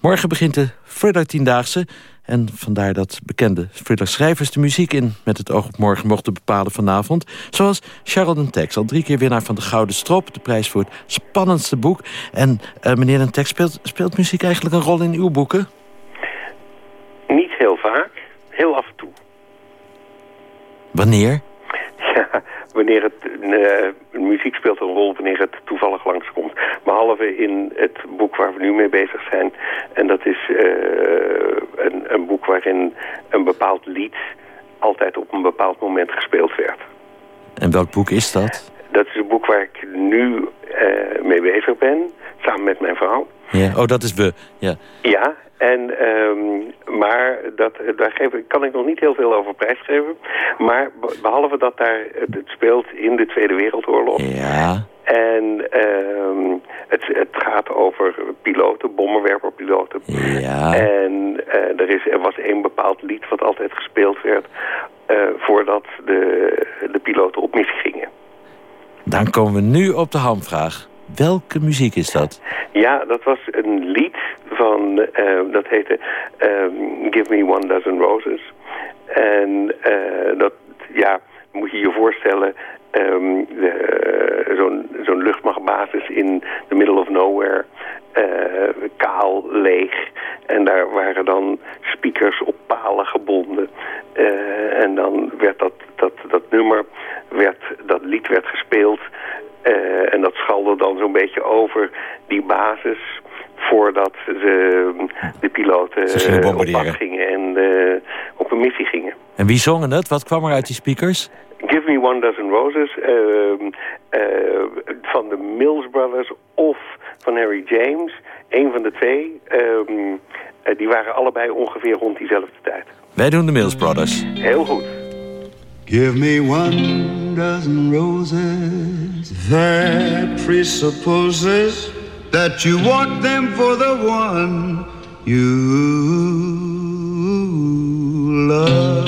[SPEAKER 8] Morgen begint de Thriller Tiendaagse. En vandaar dat bekende Thriller-schrijvers de muziek in... met het oog op morgen mochten bepalen vanavond. Zoals Charles den Tex, al drie keer winnaar van de Gouden Strop... de prijs voor het spannendste boek. En eh, meneer den Tex, speelt, speelt muziek eigenlijk een rol in uw boeken?
[SPEAKER 26] Niet heel vaak, heel af en toe.
[SPEAKER 8] Wanneer?
[SPEAKER 26] Wanneer het, eh, muziek speelt een rol wanneer het toevallig langskomt. Behalve in het boek waar we nu mee bezig zijn. En dat is eh, een, een boek waarin een bepaald lied altijd op een bepaald moment gespeeld werd.
[SPEAKER 8] En welk boek is dat?
[SPEAKER 26] Dat is een boek waar ik nu eh, mee bezig ben, samen met mijn vrouw.
[SPEAKER 8] Ja. Oh, dat is we. Ja.
[SPEAKER 26] Ja, en, ehm, maar dat, daar geef, kan ik nog niet heel veel over prijsgeven. Maar behalve dat daar, het, speelt in de Tweede Wereldoorlog.
[SPEAKER 8] Ja.
[SPEAKER 26] En ehm, het, het gaat over piloten, bommenwerperpiloten.
[SPEAKER 8] Ja.
[SPEAKER 26] En uh, er, is, er was één bepaald lied wat altijd gespeeld werd... Uh, voordat de, de piloten op missie gingen.
[SPEAKER 8] Dan komen we nu op de hamvraag. Welke muziek is dat?
[SPEAKER 26] Ja, dat was een lied van, uh, dat heette um, Give Me One Dozen Roses. En uh, dat, ja, moet je je voorstellen, um, zo'n zo'n luchtmachtbasis in the middle of nowhere. Uh, kaal, leeg. En daar waren dan speakers op palen gebonden. Uh, en dan werd dat, dat, dat nummer, werd, dat lied werd gespeeld. Uh, en dat schalde dan zo'n beetje over die basis voordat ze, de piloten op pad gingen en uh, op een missie gingen.
[SPEAKER 8] En wie zongen het? Wat kwam er uit die speakers?
[SPEAKER 26] Give Me One Dozen Roses uh, van de Mills Brothers of van Harry James. Een van de twee. Um, die waren allebei ongeveer rond diezelfde tijd.
[SPEAKER 8] Wij doen de Mills Brothers.
[SPEAKER 26] Heel goed.
[SPEAKER 27] Give me one dozen roses That presupposes That you want them for the one you love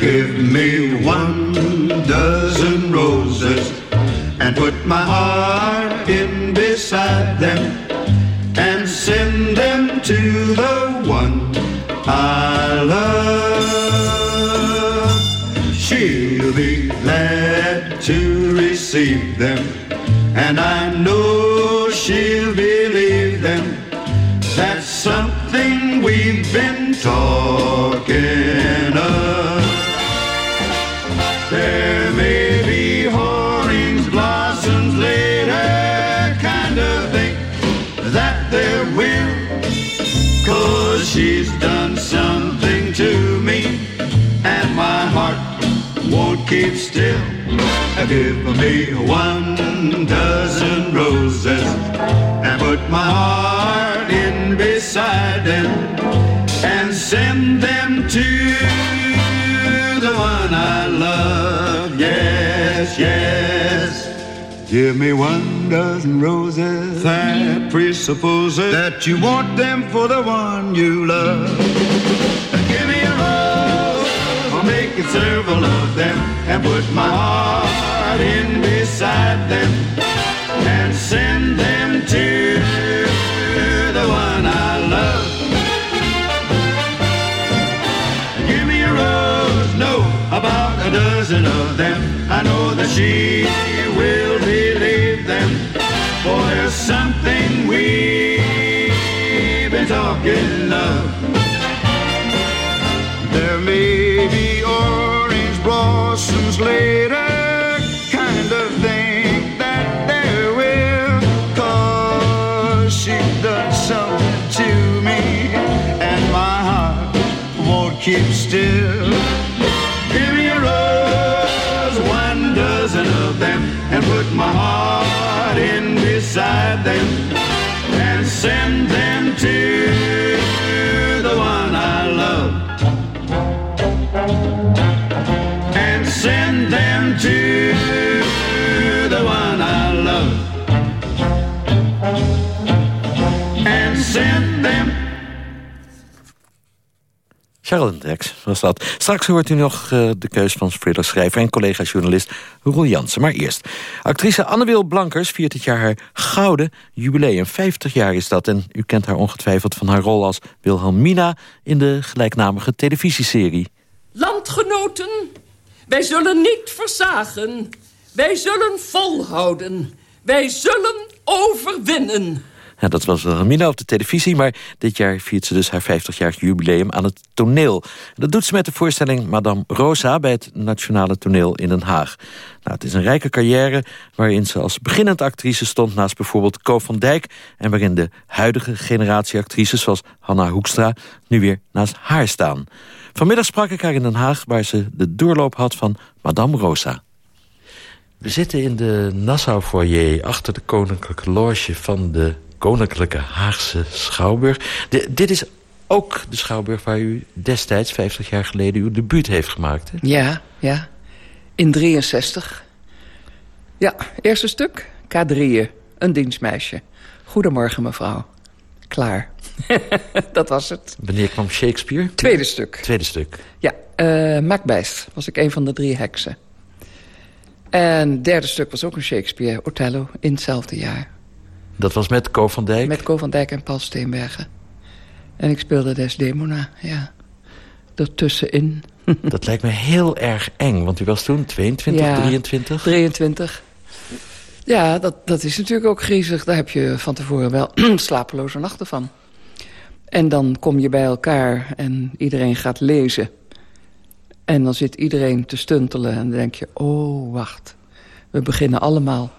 [SPEAKER 27] Give me one dozen roses And put my heart in beside them And send them to the one I love. She'll be glad to receive them, and I know she'll believe them. That's something we've been talking still. Give me one dozen roses And put my heart in beside them And send them to the one I love. Yes, yes. Give me one dozen roses. That presupposes that you want them for the one you love. It several of them and put my heart in beside them and send them to the one I love. Give me a rose, no, about a dozen of them. I know that she will believe them. For there's something we've been talking of. There may later, kind of think that there will. Cause she done something to me, and my heart won't keep still. Give me a rose, one dozen of them, and put my heart in beside them,
[SPEAKER 8] Charlotte Dex was dat. Straks hoort u nog uh, de keus van schrijver en collega-journalist Roel Jansen. Maar eerst. Actrice Anne-Wil Blankers viert dit jaar haar gouden jubileum. 50 jaar is dat en u kent haar ongetwijfeld van haar rol als Wilhelmina... in de gelijknamige televisieserie.
[SPEAKER 28] Landgenoten, wij zullen niet versagen. Wij zullen volhouden. Wij zullen overwinnen.
[SPEAKER 8] Dat was Wilhelmina op de televisie, maar dit jaar viert ze dus haar 50-jarig jubileum aan het toneel. Dat doet ze met de voorstelling Madame Rosa bij het Nationale Toneel in Den Haag. Nou, het is een rijke carrière waarin ze als beginnend actrice stond naast bijvoorbeeld Co van Dijk en waarin de huidige generatie actrices zoals Hanna Hoekstra nu weer naast haar staan. Vanmiddag sprak ik haar in Den Haag waar ze de doorloop had van Madame Rosa. We zitten in de Nassau-foyer achter de koninklijke loge van de Koninklijke Haagse Schouwburg. dit is ook de Schouwburg waar u destijds, 50 jaar geleden, uw debuut heeft gemaakt. Hè?
[SPEAKER 28] Ja, ja. In 63. Ja, eerste stuk. K3'en. Een dienstmeisje. Goedemorgen, mevrouw. Klaar. (laughs) dat was het.
[SPEAKER 8] Wanneer kwam Shakespeare?
[SPEAKER 28] Tweede stuk.
[SPEAKER 8] Tweede stuk.
[SPEAKER 28] Ja, uh, Macbeth was ik een van de drie heksen. En derde stuk was ook een Shakespeare, Othello, in hetzelfde jaar.
[SPEAKER 8] Dat was met Co van Dijk?
[SPEAKER 28] Met Co van Dijk en Paul Steenbergen. En ik speelde Desdemona, ja. Ertussenin. (laughs)
[SPEAKER 8] Dat lijkt me heel erg eng, want u was toen 22, ja, 23?
[SPEAKER 28] 23. Ja, dat, dat is natuurlijk ook griezig. Daar heb je van tevoren wel (clears throat) slapeloze nachten van. En dan kom je bij elkaar en iedereen gaat lezen. En dan zit iedereen te stuntelen en dan denk je... oh, wacht, we beginnen allemaal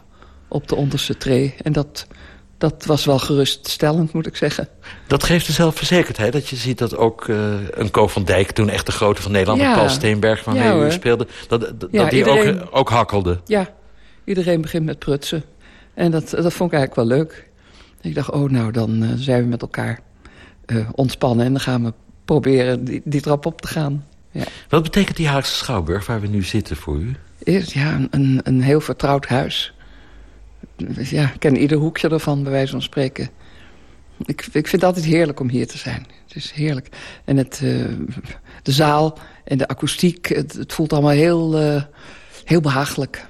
[SPEAKER 28] op de onderste tree. En dat, dat was wel geruststellend, moet ik zeggen.
[SPEAKER 8] Dat geeft de zelfverzekerdheid, dat je ziet dat ook uh, een Co van Dijk... toen echt de grote van Nederland, ja. Paul Steenberg, waarmee ja, u speelde... dat, dat, ja, die iedereen, ook, ook hakkelde.
[SPEAKER 28] Ja, iedereen begint met prutsen. En dat, dat vond ik eigenlijk wel leuk. Ik dacht, oh nou, dan uh, zijn we met elkaar uh, ontspannen... en dan gaan we proberen die, die trap op te gaan. Ja.
[SPEAKER 8] Wat betekent die Haagse Schouwburg waar we nu zitten voor u?
[SPEAKER 28] Is, ja, een, een heel vertrouwd huis. Ja, ik ken ieder hoekje ervan, bij wijze van spreken. Ik, ik vind het altijd heerlijk om hier te zijn. Het is heerlijk. En het, uh, de zaal en de akoestiek, het, het voelt allemaal heel, uh, heel behagelijk.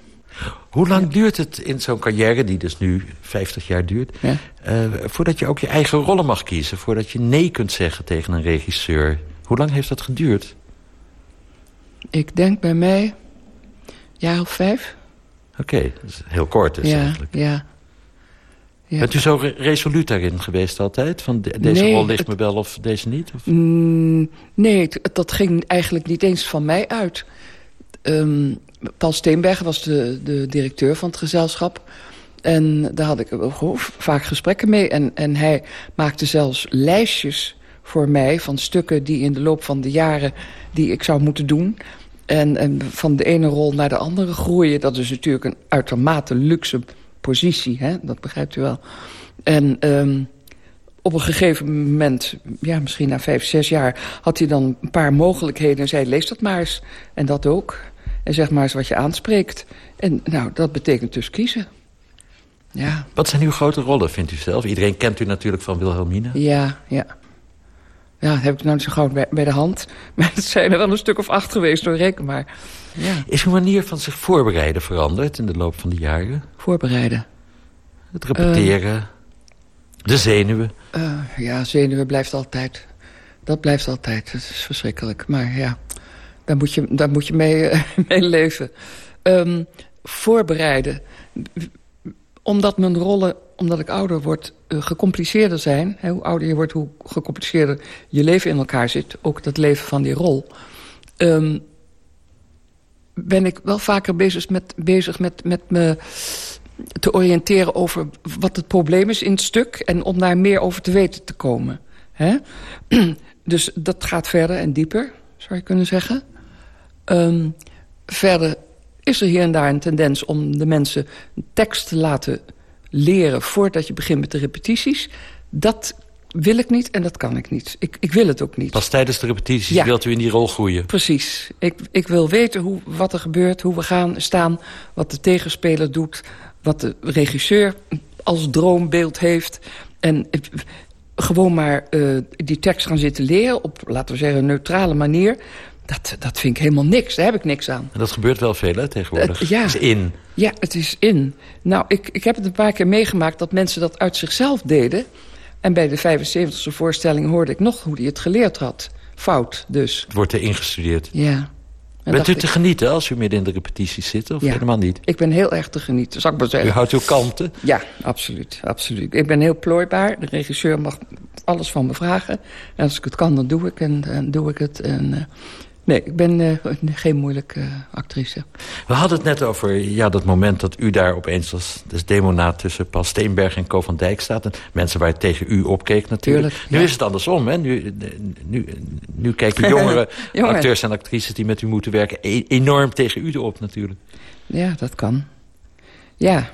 [SPEAKER 8] Hoe lang duurt het in zo'n carrière, die dus nu 50 jaar duurt... Ja? Uh, voordat je ook je eigen rollen mag kiezen? Voordat je nee kunt zeggen tegen een regisseur? Hoe lang heeft dat geduurd?
[SPEAKER 28] Ik denk bij mij jaar of vijf.
[SPEAKER 8] Oké, okay, is heel kort dus
[SPEAKER 28] ja,
[SPEAKER 8] eigenlijk.
[SPEAKER 28] Ja,
[SPEAKER 8] ja. Bent u zo resoluut daarin geweest altijd? Van deze rol ligt me wel of deze niet? Of?
[SPEAKER 28] Mm, nee, dat ging eigenlijk niet eens van mij uit. Um, Paul Steenbergen was de, de directeur van het gezelschap. En daar had ik vaak gesprekken mee. En, en hij maakte zelfs lijstjes voor mij van stukken die in de loop van de jaren die ik zou moeten doen. En, en van de ene rol naar de andere groeien. Dat is natuurlijk een uitermate luxe positie, hè? dat begrijpt u wel. En um, op een gegeven moment, ja, misschien na vijf, zes jaar... had hij dan een paar mogelijkheden en zei, lees dat maar eens. En dat ook. En zeg maar eens wat je aanspreekt. En nou, dat betekent dus kiezen. Ja.
[SPEAKER 8] Wat zijn uw grote rollen, vindt u zelf? Iedereen kent u natuurlijk van Wilhelmina.
[SPEAKER 28] Ja, ja. Ja, dat heb ik nou niet zo gauw bij, bij, de hand. (laughs) Maar het zijn er wel een stuk of acht geweest door reken maar. Ja.
[SPEAKER 8] Is uw manier van zich voorbereiden veranderd in de loop van de jaren?
[SPEAKER 28] Voorbereiden?
[SPEAKER 8] Het repeteren, uh, de zenuwen?
[SPEAKER 28] Uh, ja, zenuwen blijft altijd. Dat blijft altijd. Het is verschrikkelijk. Maar ja, daar moet je, daar moet je mee, uh, (laughs) mee leven. Um, voorbereiden. Omdat mijn rollen omdat ik ouder word, uh, gecompliceerder zijn. Hè, hoe ouder je wordt, hoe gecompliceerder je leven in elkaar zit. Ook dat leven van die rol. Um, ben ik wel vaker bezig met, bezig met, met me te oriënteren over wat het probleem is in het stuk... en om daar meer over te weten te komen. Hè? (clears throat) dus dat gaat verder en dieper, zou je kunnen zeggen. Um, verder is er hier en daar een tendens om de mensen tekst te laten leren voordat je begint met de repetities. Dat wil ik niet en dat kan ik niet. Ik, ik wil het ook niet.
[SPEAKER 8] Pas tijdens de repetities wilt u in die rol groeien?
[SPEAKER 28] Precies. Ik, ik wil weten hoe, wat er gebeurt, hoe we gaan staan... wat de tegenspeler doet, wat de regisseur als droombeeld heeft. En gewoon maar uh, die tekst gaan zitten leren... op, laten we zeggen, een neutrale manier... Dat, dat vind ik helemaal niks. Daar heb ik niks aan.
[SPEAKER 8] En dat gebeurt wel veel, hè, tegenwoordig?
[SPEAKER 28] Het, ja.
[SPEAKER 8] is in.
[SPEAKER 28] Ja, het is in. Nou, ik, ik heb het een paar keer meegemaakt dat mensen dat uit zichzelf deden. En bij de 75e voorstelling hoorde ik nog hoe hij het geleerd had. Fout, dus.
[SPEAKER 8] Het wordt er ingestudeerd.
[SPEAKER 28] Ja.
[SPEAKER 8] En Bent u te ik... genieten als u midden in de repetities zit, of
[SPEAKER 28] ja,
[SPEAKER 8] helemaal niet?
[SPEAKER 28] ik ben heel erg te genieten, zal ik maar zeggen.
[SPEAKER 8] U houdt uw kalmte?
[SPEAKER 28] Ja, absoluut, absoluut. Ik ben heel plooibaar. De regisseur mag alles van me vragen. En als ik het kan, dan doe ik, en, en doe ik het. En, uh, Nee, ik ben uh, geen moeilijke uh, actrice.
[SPEAKER 8] We hadden het net over ja, dat moment dat u daar opeens als dus demonaat tussen Paul Steenberg en Co van Dijk staat. En mensen waar tegen u opkeek natuurlijk.
[SPEAKER 28] Tuurlijk,
[SPEAKER 8] nu
[SPEAKER 28] ja.
[SPEAKER 8] is het andersom. Hè? Nu, nu, nu kijken jongere (laughs)
[SPEAKER 28] Jongen.
[SPEAKER 8] acteurs en actrices die met u moeten werken... E enorm tegen u op natuurlijk.
[SPEAKER 28] Ja, dat kan. Ja, eh,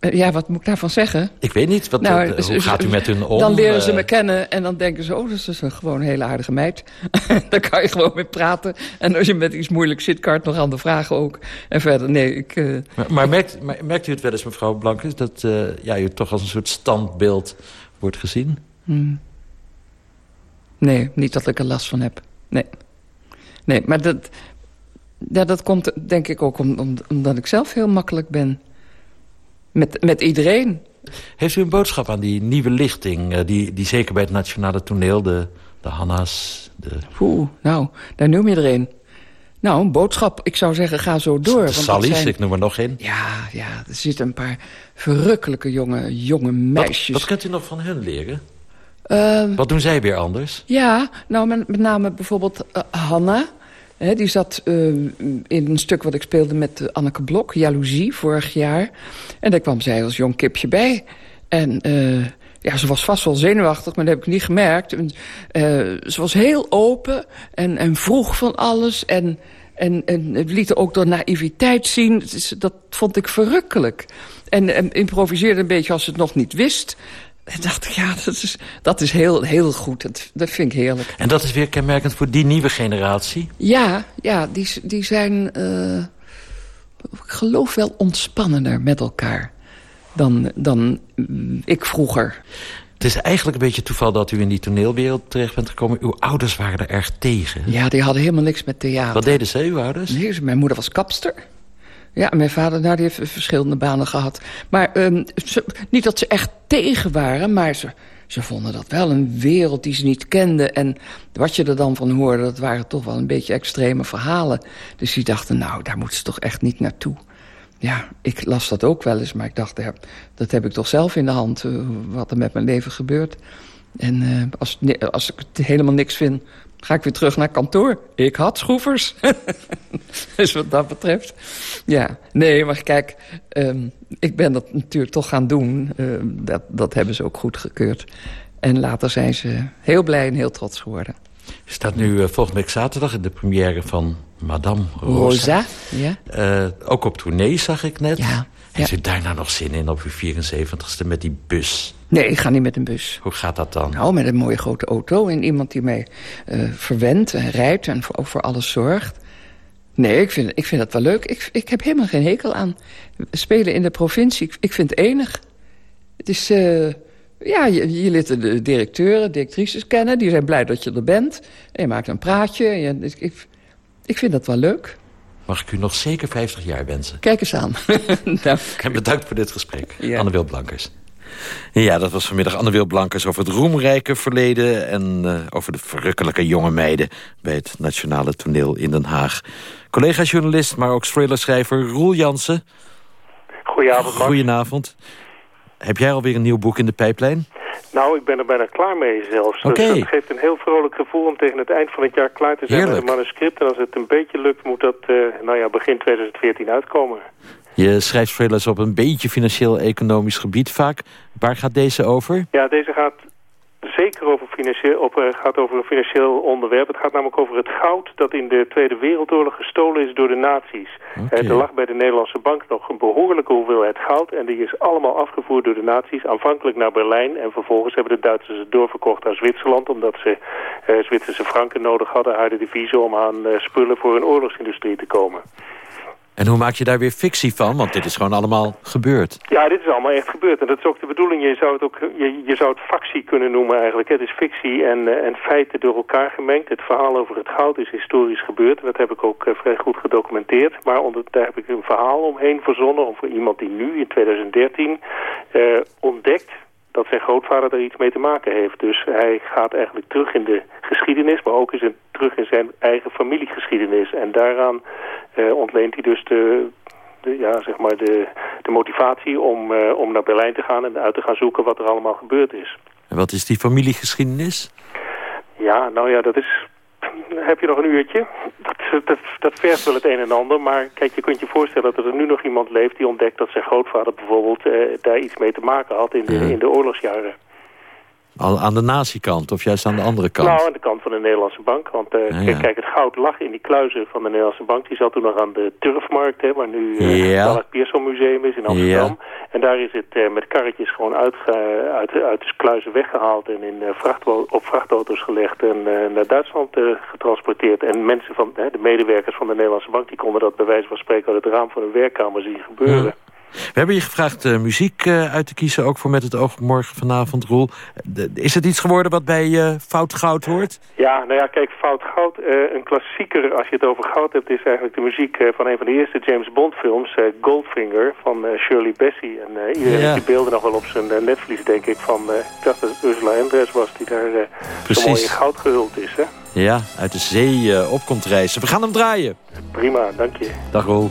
[SPEAKER 28] ja, wat moet ik daarvan zeggen?
[SPEAKER 8] Ik weet niet, wat,
[SPEAKER 28] Nou,
[SPEAKER 8] eh,
[SPEAKER 28] dus-
[SPEAKER 8] hoe gaat u met hun om?
[SPEAKER 28] Dan leren ze
[SPEAKER 8] Eh,
[SPEAKER 28] me kennen en dan denken ze... oh, dat is dus een gewoon een hele aardige meid. (laughs) dan kan je gewoon mee praten. En als je met iets moeilijks zit, kan het nog aan de vragen ook. En verder, nee, ik... eh,
[SPEAKER 8] Maar, maar merkt, maar, merkt u het wel eens, mevrouw Blankers... dat eh, ja, u toch als een soort standbeeld wordt gezien?
[SPEAKER 28] hmm. Nee, niet dat ik er last van heb. Nee. Nee, maar dat, ja, dat komt denk ik ook om, om- omdat ik zelf heel makkelijk ben. Met, met iedereen.
[SPEAKER 8] Heeft u een boodschap aan die nieuwe lichting... eh, die, die zeker bij het nationale toneel, de, de Hanna's... De,
[SPEAKER 28] Oeh, nou, daar noem je er een. Nou, een boodschap. Ik zou zeggen, ga zo door.
[SPEAKER 8] de Sally's,
[SPEAKER 28] zijn-
[SPEAKER 8] ik noem er nog één.
[SPEAKER 28] Ja, ja, er zitten een paar verrukkelijke jonge, jonge meisjes.
[SPEAKER 8] Wat, wat kunt u nog van hun leren?
[SPEAKER 28] Ehm,
[SPEAKER 8] Wat doen zij weer anders?
[SPEAKER 28] Ja, nou met, met name bijvoorbeeld eh, Hanna. Die zat eh, in een stuk wat ik speelde met eh, Anneke Blok, Jaloezie, vorig jaar. En daar kwam zij als jong kipje bij. En eh, ja, ze was vast wel zenuwachtig, maar dat heb ik niet gemerkt. Ze was heel open en, en vroeg van alles. En, en, en liet ook door naïviteit zien. Dat vond ik verrukkelijk. En, en improviseerde een beetje als ze het nog niet wist. En dacht ik, ja, dat is, dat is heel, heel goed. Dat, dat vind ik heerlijk.
[SPEAKER 8] En dat is weer kenmerkend voor die nieuwe generatie?
[SPEAKER 28] Ja, ja die, die zijn, eh, ik geloof wel ontspannender met elkaar dan, dan ik vroeger.
[SPEAKER 8] Het is eigenlijk een beetje toeval dat u in die toneelwereld terecht bent gekomen. Uw ouders waren er erg tegen.
[SPEAKER 28] Ja, die hadden helemaal niks met theater.
[SPEAKER 8] Wat deden ze, uw ouders?
[SPEAKER 28] Nee, mijn moeder was kapster. Ja, mijn vader nou, die heeft verschillende banen gehad. Maar ehm, niet dat ze echt tegen waren, maar ze, ze vonden dat wel een wereld die ze niet kenden. En wat je er dan van hoorde, dat waren toch wel een beetje extreme verhalen. Dus die dachten, nou, daar moeten ze toch echt niet naartoe. Ja, ik las dat ook wel eens, maar ik dacht, ja, dat heb ik toch zelf in de hand, eh, wat er met mijn leven gebeurt. En eh, als, als ik helemaal niks vind, ga ik weer terug naar kantoor. Ik had schroevers. (laughs) dus wat dat betreft. Ja, nee, maar kijk, ehm, ik ben dat natuurlijk toch gaan doen. Ehm, dat, dat hebben ze ook goed gekeurd. En later zijn ze heel blij en heel trots geworden.
[SPEAKER 8] U staat nu eh, volgende week zaterdag in de première van Madame Rosa.
[SPEAKER 28] Rosa, ja.
[SPEAKER 8] Eh, ook op tournee, zag ik net.
[SPEAKER 28] Ja,
[SPEAKER 8] Heeft u daar nou nog zin in op uw 74ste met die bus?
[SPEAKER 28] Nee, ik ga niet met een bus.
[SPEAKER 8] Hoe gaat dat dan?
[SPEAKER 28] Nou, met een mooie grote auto en iemand die mij verwendt en rijdt en voor, ook voor alles zorgt. Nee, ik vind, ik vind dat wel leuk. Ik, ik heb helemaal geen hekel aan spelen in de provincie. Ik, ik vind het enig. Het is, eh, ja, je, je leert de directeuren, directrices kennen. Die zijn blij dat je er bent. En je maakt een praatje. Je, ik, ik, ik vind dat wel leuk.
[SPEAKER 8] Mag ik u nog zeker 50 jaar wensen?
[SPEAKER 28] Kijk eens aan. (laughs) nou,
[SPEAKER 8] En bedankt voor dit gesprek.
[SPEAKER 28] Ja.
[SPEAKER 8] Anne Wil Blankers. Ja, dat was vanmiddag Anne Wil Blankers over het roemrijke verleden... en eh, over de verrukkelijke jonge meiden bij het Nationale Toneel in Den Haag. Collega-journalist, maar ook thrillerschrijver Roel Jansen.
[SPEAKER 29] Goedenavond, Max.
[SPEAKER 8] Goedenavond. Heb jij alweer een nieuw boek in de pijplijn?
[SPEAKER 29] Nou, ik ben er bijna klaar mee zelfs.
[SPEAKER 8] Oké.
[SPEAKER 29] Dus dat geeft een heel vrolijk gevoel om tegen het eind van het jaar klaar te zijn
[SPEAKER 8] Heerlijk.
[SPEAKER 29] met een manuscript. En als het een beetje lukt, moet dat eh, nou ja, begin 2014 uitkomen.
[SPEAKER 8] Je schrijft thrillers op een beetje financieel-economisch gebied vaak. Waar gaat deze over?
[SPEAKER 29] Ja, deze gaat zeker over, financieel, op, eh, gaat over een financieel onderwerp. Het gaat namelijk over het goud dat in de Tweede Wereldoorlog gestolen is door de nazi's. Eh, er lag bij de Nederlandse bank nog een behoorlijke hoeveelheid goud... en die is allemaal afgevoerd door de nazi's, aanvankelijk naar Berlijn... en vervolgens hebben de Duitsers het doorverkocht aan Zwitserland... omdat ze eh, Zwitserse franken nodig hadden uit de deviezen... om aan eh, spullen voor hun oorlogsindustrie te komen.
[SPEAKER 8] En hoe maak je daar weer fictie van? Want dit is gewoon allemaal gebeurd.
[SPEAKER 29] Ja, dit is allemaal echt gebeurd. En dat is ook de bedoeling. Je zou het, ook, je, zou het factie kunnen noemen eigenlijk. Het is fictie en, eh, en feiten door elkaar gemengd. Het verhaal over het goud is historisch gebeurd. En dat heb ik ook eh, vrij goed gedocumenteerd. Maar onder, daar heb ik een verhaal omheen verzonnen. Over iemand die nu in 2013 eh, ontdekt dat zijn grootvader er iets mee te maken heeft. Dus hij gaat eigenlijk terug in de geschiedenis, maar ook in zijn, terug in zijn eigen familiegeschiedenis. En daaraan eh, ontleent hij dus de, de, ja, zeg maar de, de motivatie om, eh, om naar Berlijn te gaan en uit te gaan zoeken wat er allemaal gebeurd is.
[SPEAKER 8] En wat is die familiegeschiedenis?
[SPEAKER 29] Ja, nou ja, dat is... Heb je nog een uurtje? Dat, dat, dat vergt wel het een en ander. Maar kijk, je kunt je voorstellen dat er nu nog iemand leeft... die ontdekt dat zijn grootvader bijvoorbeeld eh, daar iets mee te maken had in de, in de oorlogsjaren.
[SPEAKER 8] Al aan de naziekant of juist aan de andere kant?
[SPEAKER 29] Nou, aan de kant van de Nederlandse bank. Want uh,
[SPEAKER 8] Ah, ja.
[SPEAKER 29] kijk, het goud lag in die kluizen van de Nederlandse bank. Die zat toen nog aan de Turfmarkt, hè, waar nu uh,
[SPEAKER 8] Ja.
[SPEAKER 29] het Pierson Museum is in Amsterdam. En daar is het eh, met karretjes gewoon uit, uit, uit de kluizen weggehaald en in, eh, op vrachtauto's gelegd en eh, naar Duitsland eh, getransporteerd. En mensen van, de medewerkers van de Nederlandse bank, die konden dat bij wijze van spreken uit het raam van hun werkkamer zien gebeuren.
[SPEAKER 8] We hebben je gevraagd eh, muziek eh, uit te kiezen, ook voor Met het Oog morgen vanavond, Roel. De- is het iets geworden wat bij eh, Fout Goud hoort?
[SPEAKER 29] Ja, nou ja, kijk, Fout Goud, een klassieker als je het over goud hebt, is eigenlijk de muziek van een van de eerste James Bond films, Goldfinger, van Shirley Bassey. En iedereen
[SPEAKER 8] Ja.
[SPEAKER 29] heeft die beelden nog wel op zijn netvlies, denk ik, van, ik dacht dat Ursula Andress was, die daar zo mooi in goud gehuld is, hè.
[SPEAKER 8] Ja, uit de zee eh, op komt reizen. We gaan hem draaien.
[SPEAKER 29] Prima, dank je.
[SPEAKER 8] Dag Roel.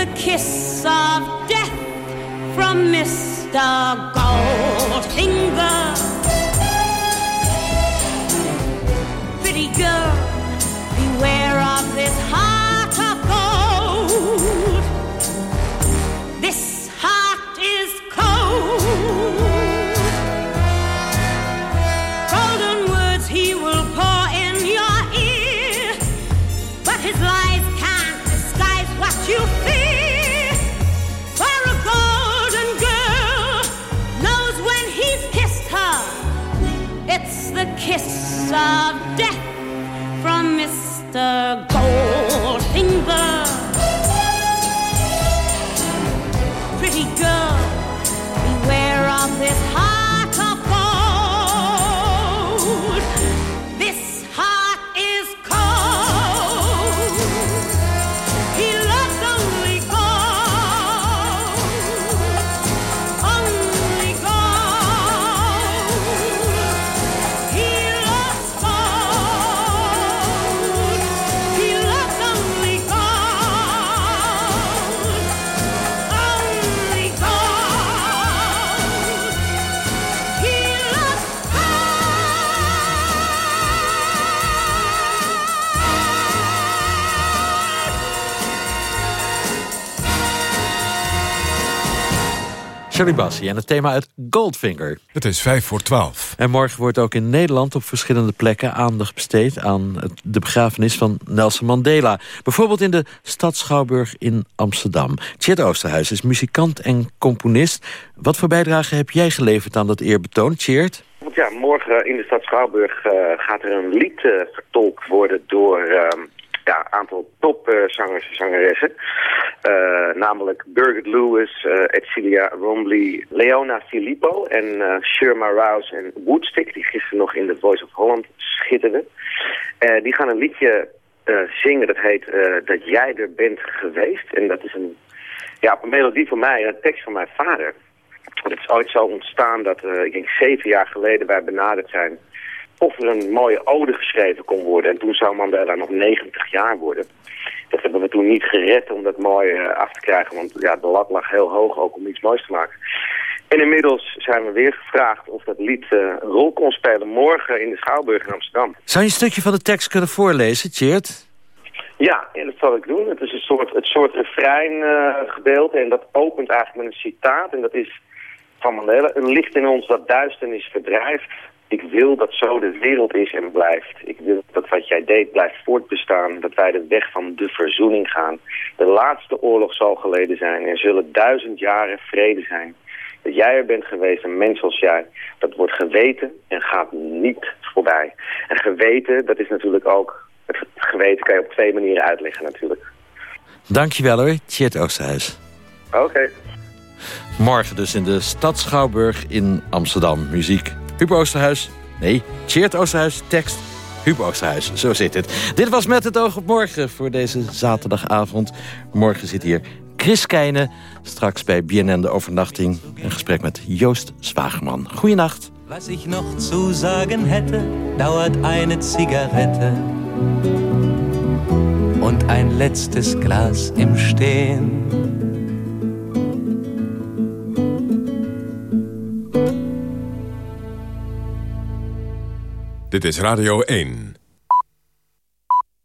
[SPEAKER 30] the kiss of death from Mr. Goldfinger. Pretty girl, kiss of death from Mr. Goldfinger.
[SPEAKER 8] Shirley Bassey en het thema uit Goldfinger.
[SPEAKER 7] Het is vijf voor twaalf.
[SPEAKER 8] En morgen wordt ook in Nederland op verschillende plekken aandacht besteed... aan het- de begrafenis van Nelson Mandela. Bijvoorbeeld in de Stad Schouwburg in Amsterdam. Tjeerd Oosterhuis is muzikant en componist. Wat voor bijdrage heb jij geleverd aan dat eerbetoon?
[SPEAKER 31] Want ja, morgen in de stad Schouwburg eh, gaat er een lied vertolkt worden door ehm, ja, aantal topzangers en zangeressen. Eh, namelijk Birgit Lewis, eh Edcilia Rombly, Leona Filippo en eh Sherma Rouse en Woodstick, die gisteren nog in The Voice of Holland schitterden. Eh, die gaan een liedje eh, zingen, dat heet eh, Dat jij er bent geweest. En dat is een, ja, een melodie van mij en een tekst van mijn vader. Het is ooit zo ontstaan dat, eh, ik denk zeven jaar geleden, wij benaderd zijn of er een mooie ode geschreven kon worden. En toen zou Mandela nog 90 jaar worden. Dat hebben we toen niet gered om dat mooi eh, af te krijgen, want ja, de lat lag heel hoog ook om iets moois te maken. En inmiddels zijn we weer gevraagd of dat lied eh, een rol kon spelen morgen in de Schouwburg in Amsterdam.
[SPEAKER 8] Zou je een stukje van de tekst kunnen voorlezen, Tjeerd?
[SPEAKER 31] Ja, en dat zal ik doen. Het is een soort, het soort refrein eh, gedeelte en dat opent eigenlijk met een citaat. En dat is van Mandela. Een licht in ons dat duisternis verdrijft. Ik wil dat zo de wereld is en blijft. Ik wil dat wat jij deed blijft voortbestaan. Dat wij de weg van de verzoening gaan. De laatste oorlog zal geleden zijn. Er zullen duizend jaren vrede zijn. dat jij er bent geweest, een mens als jij, dat wordt geweten en gaat niet voorbij. En geweten, dat is natuurlijk ook, het geweten kan je op twee manieren uitleggen natuurlijk.
[SPEAKER 8] Dankjewel hoor, Tjeerd Oosterhuis.
[SPEAKER 31] Oké.
[SPEAKER 8] Morgen dus in de Stad Schouwburg in Amsterdam. Muziek Huub Oosterhuis. Nee, Tjeerd Oosterhuis. Tekst Huub Oosterhuis. Zo zit het. Dit was Met het oog op morgen voor deze zaterdagavond. Morgen zit hier Chris Keijnen. Straks bij BNN de overnachting. Een gesprek met Joost Zwageman. Goeienacht.
[SPEAKER 6] Was ich noch zu sagen hätte, dauert eine Zigarette und ein letztes Glas im Stehen.
[SPEAKER 5] Dit is Radio 1.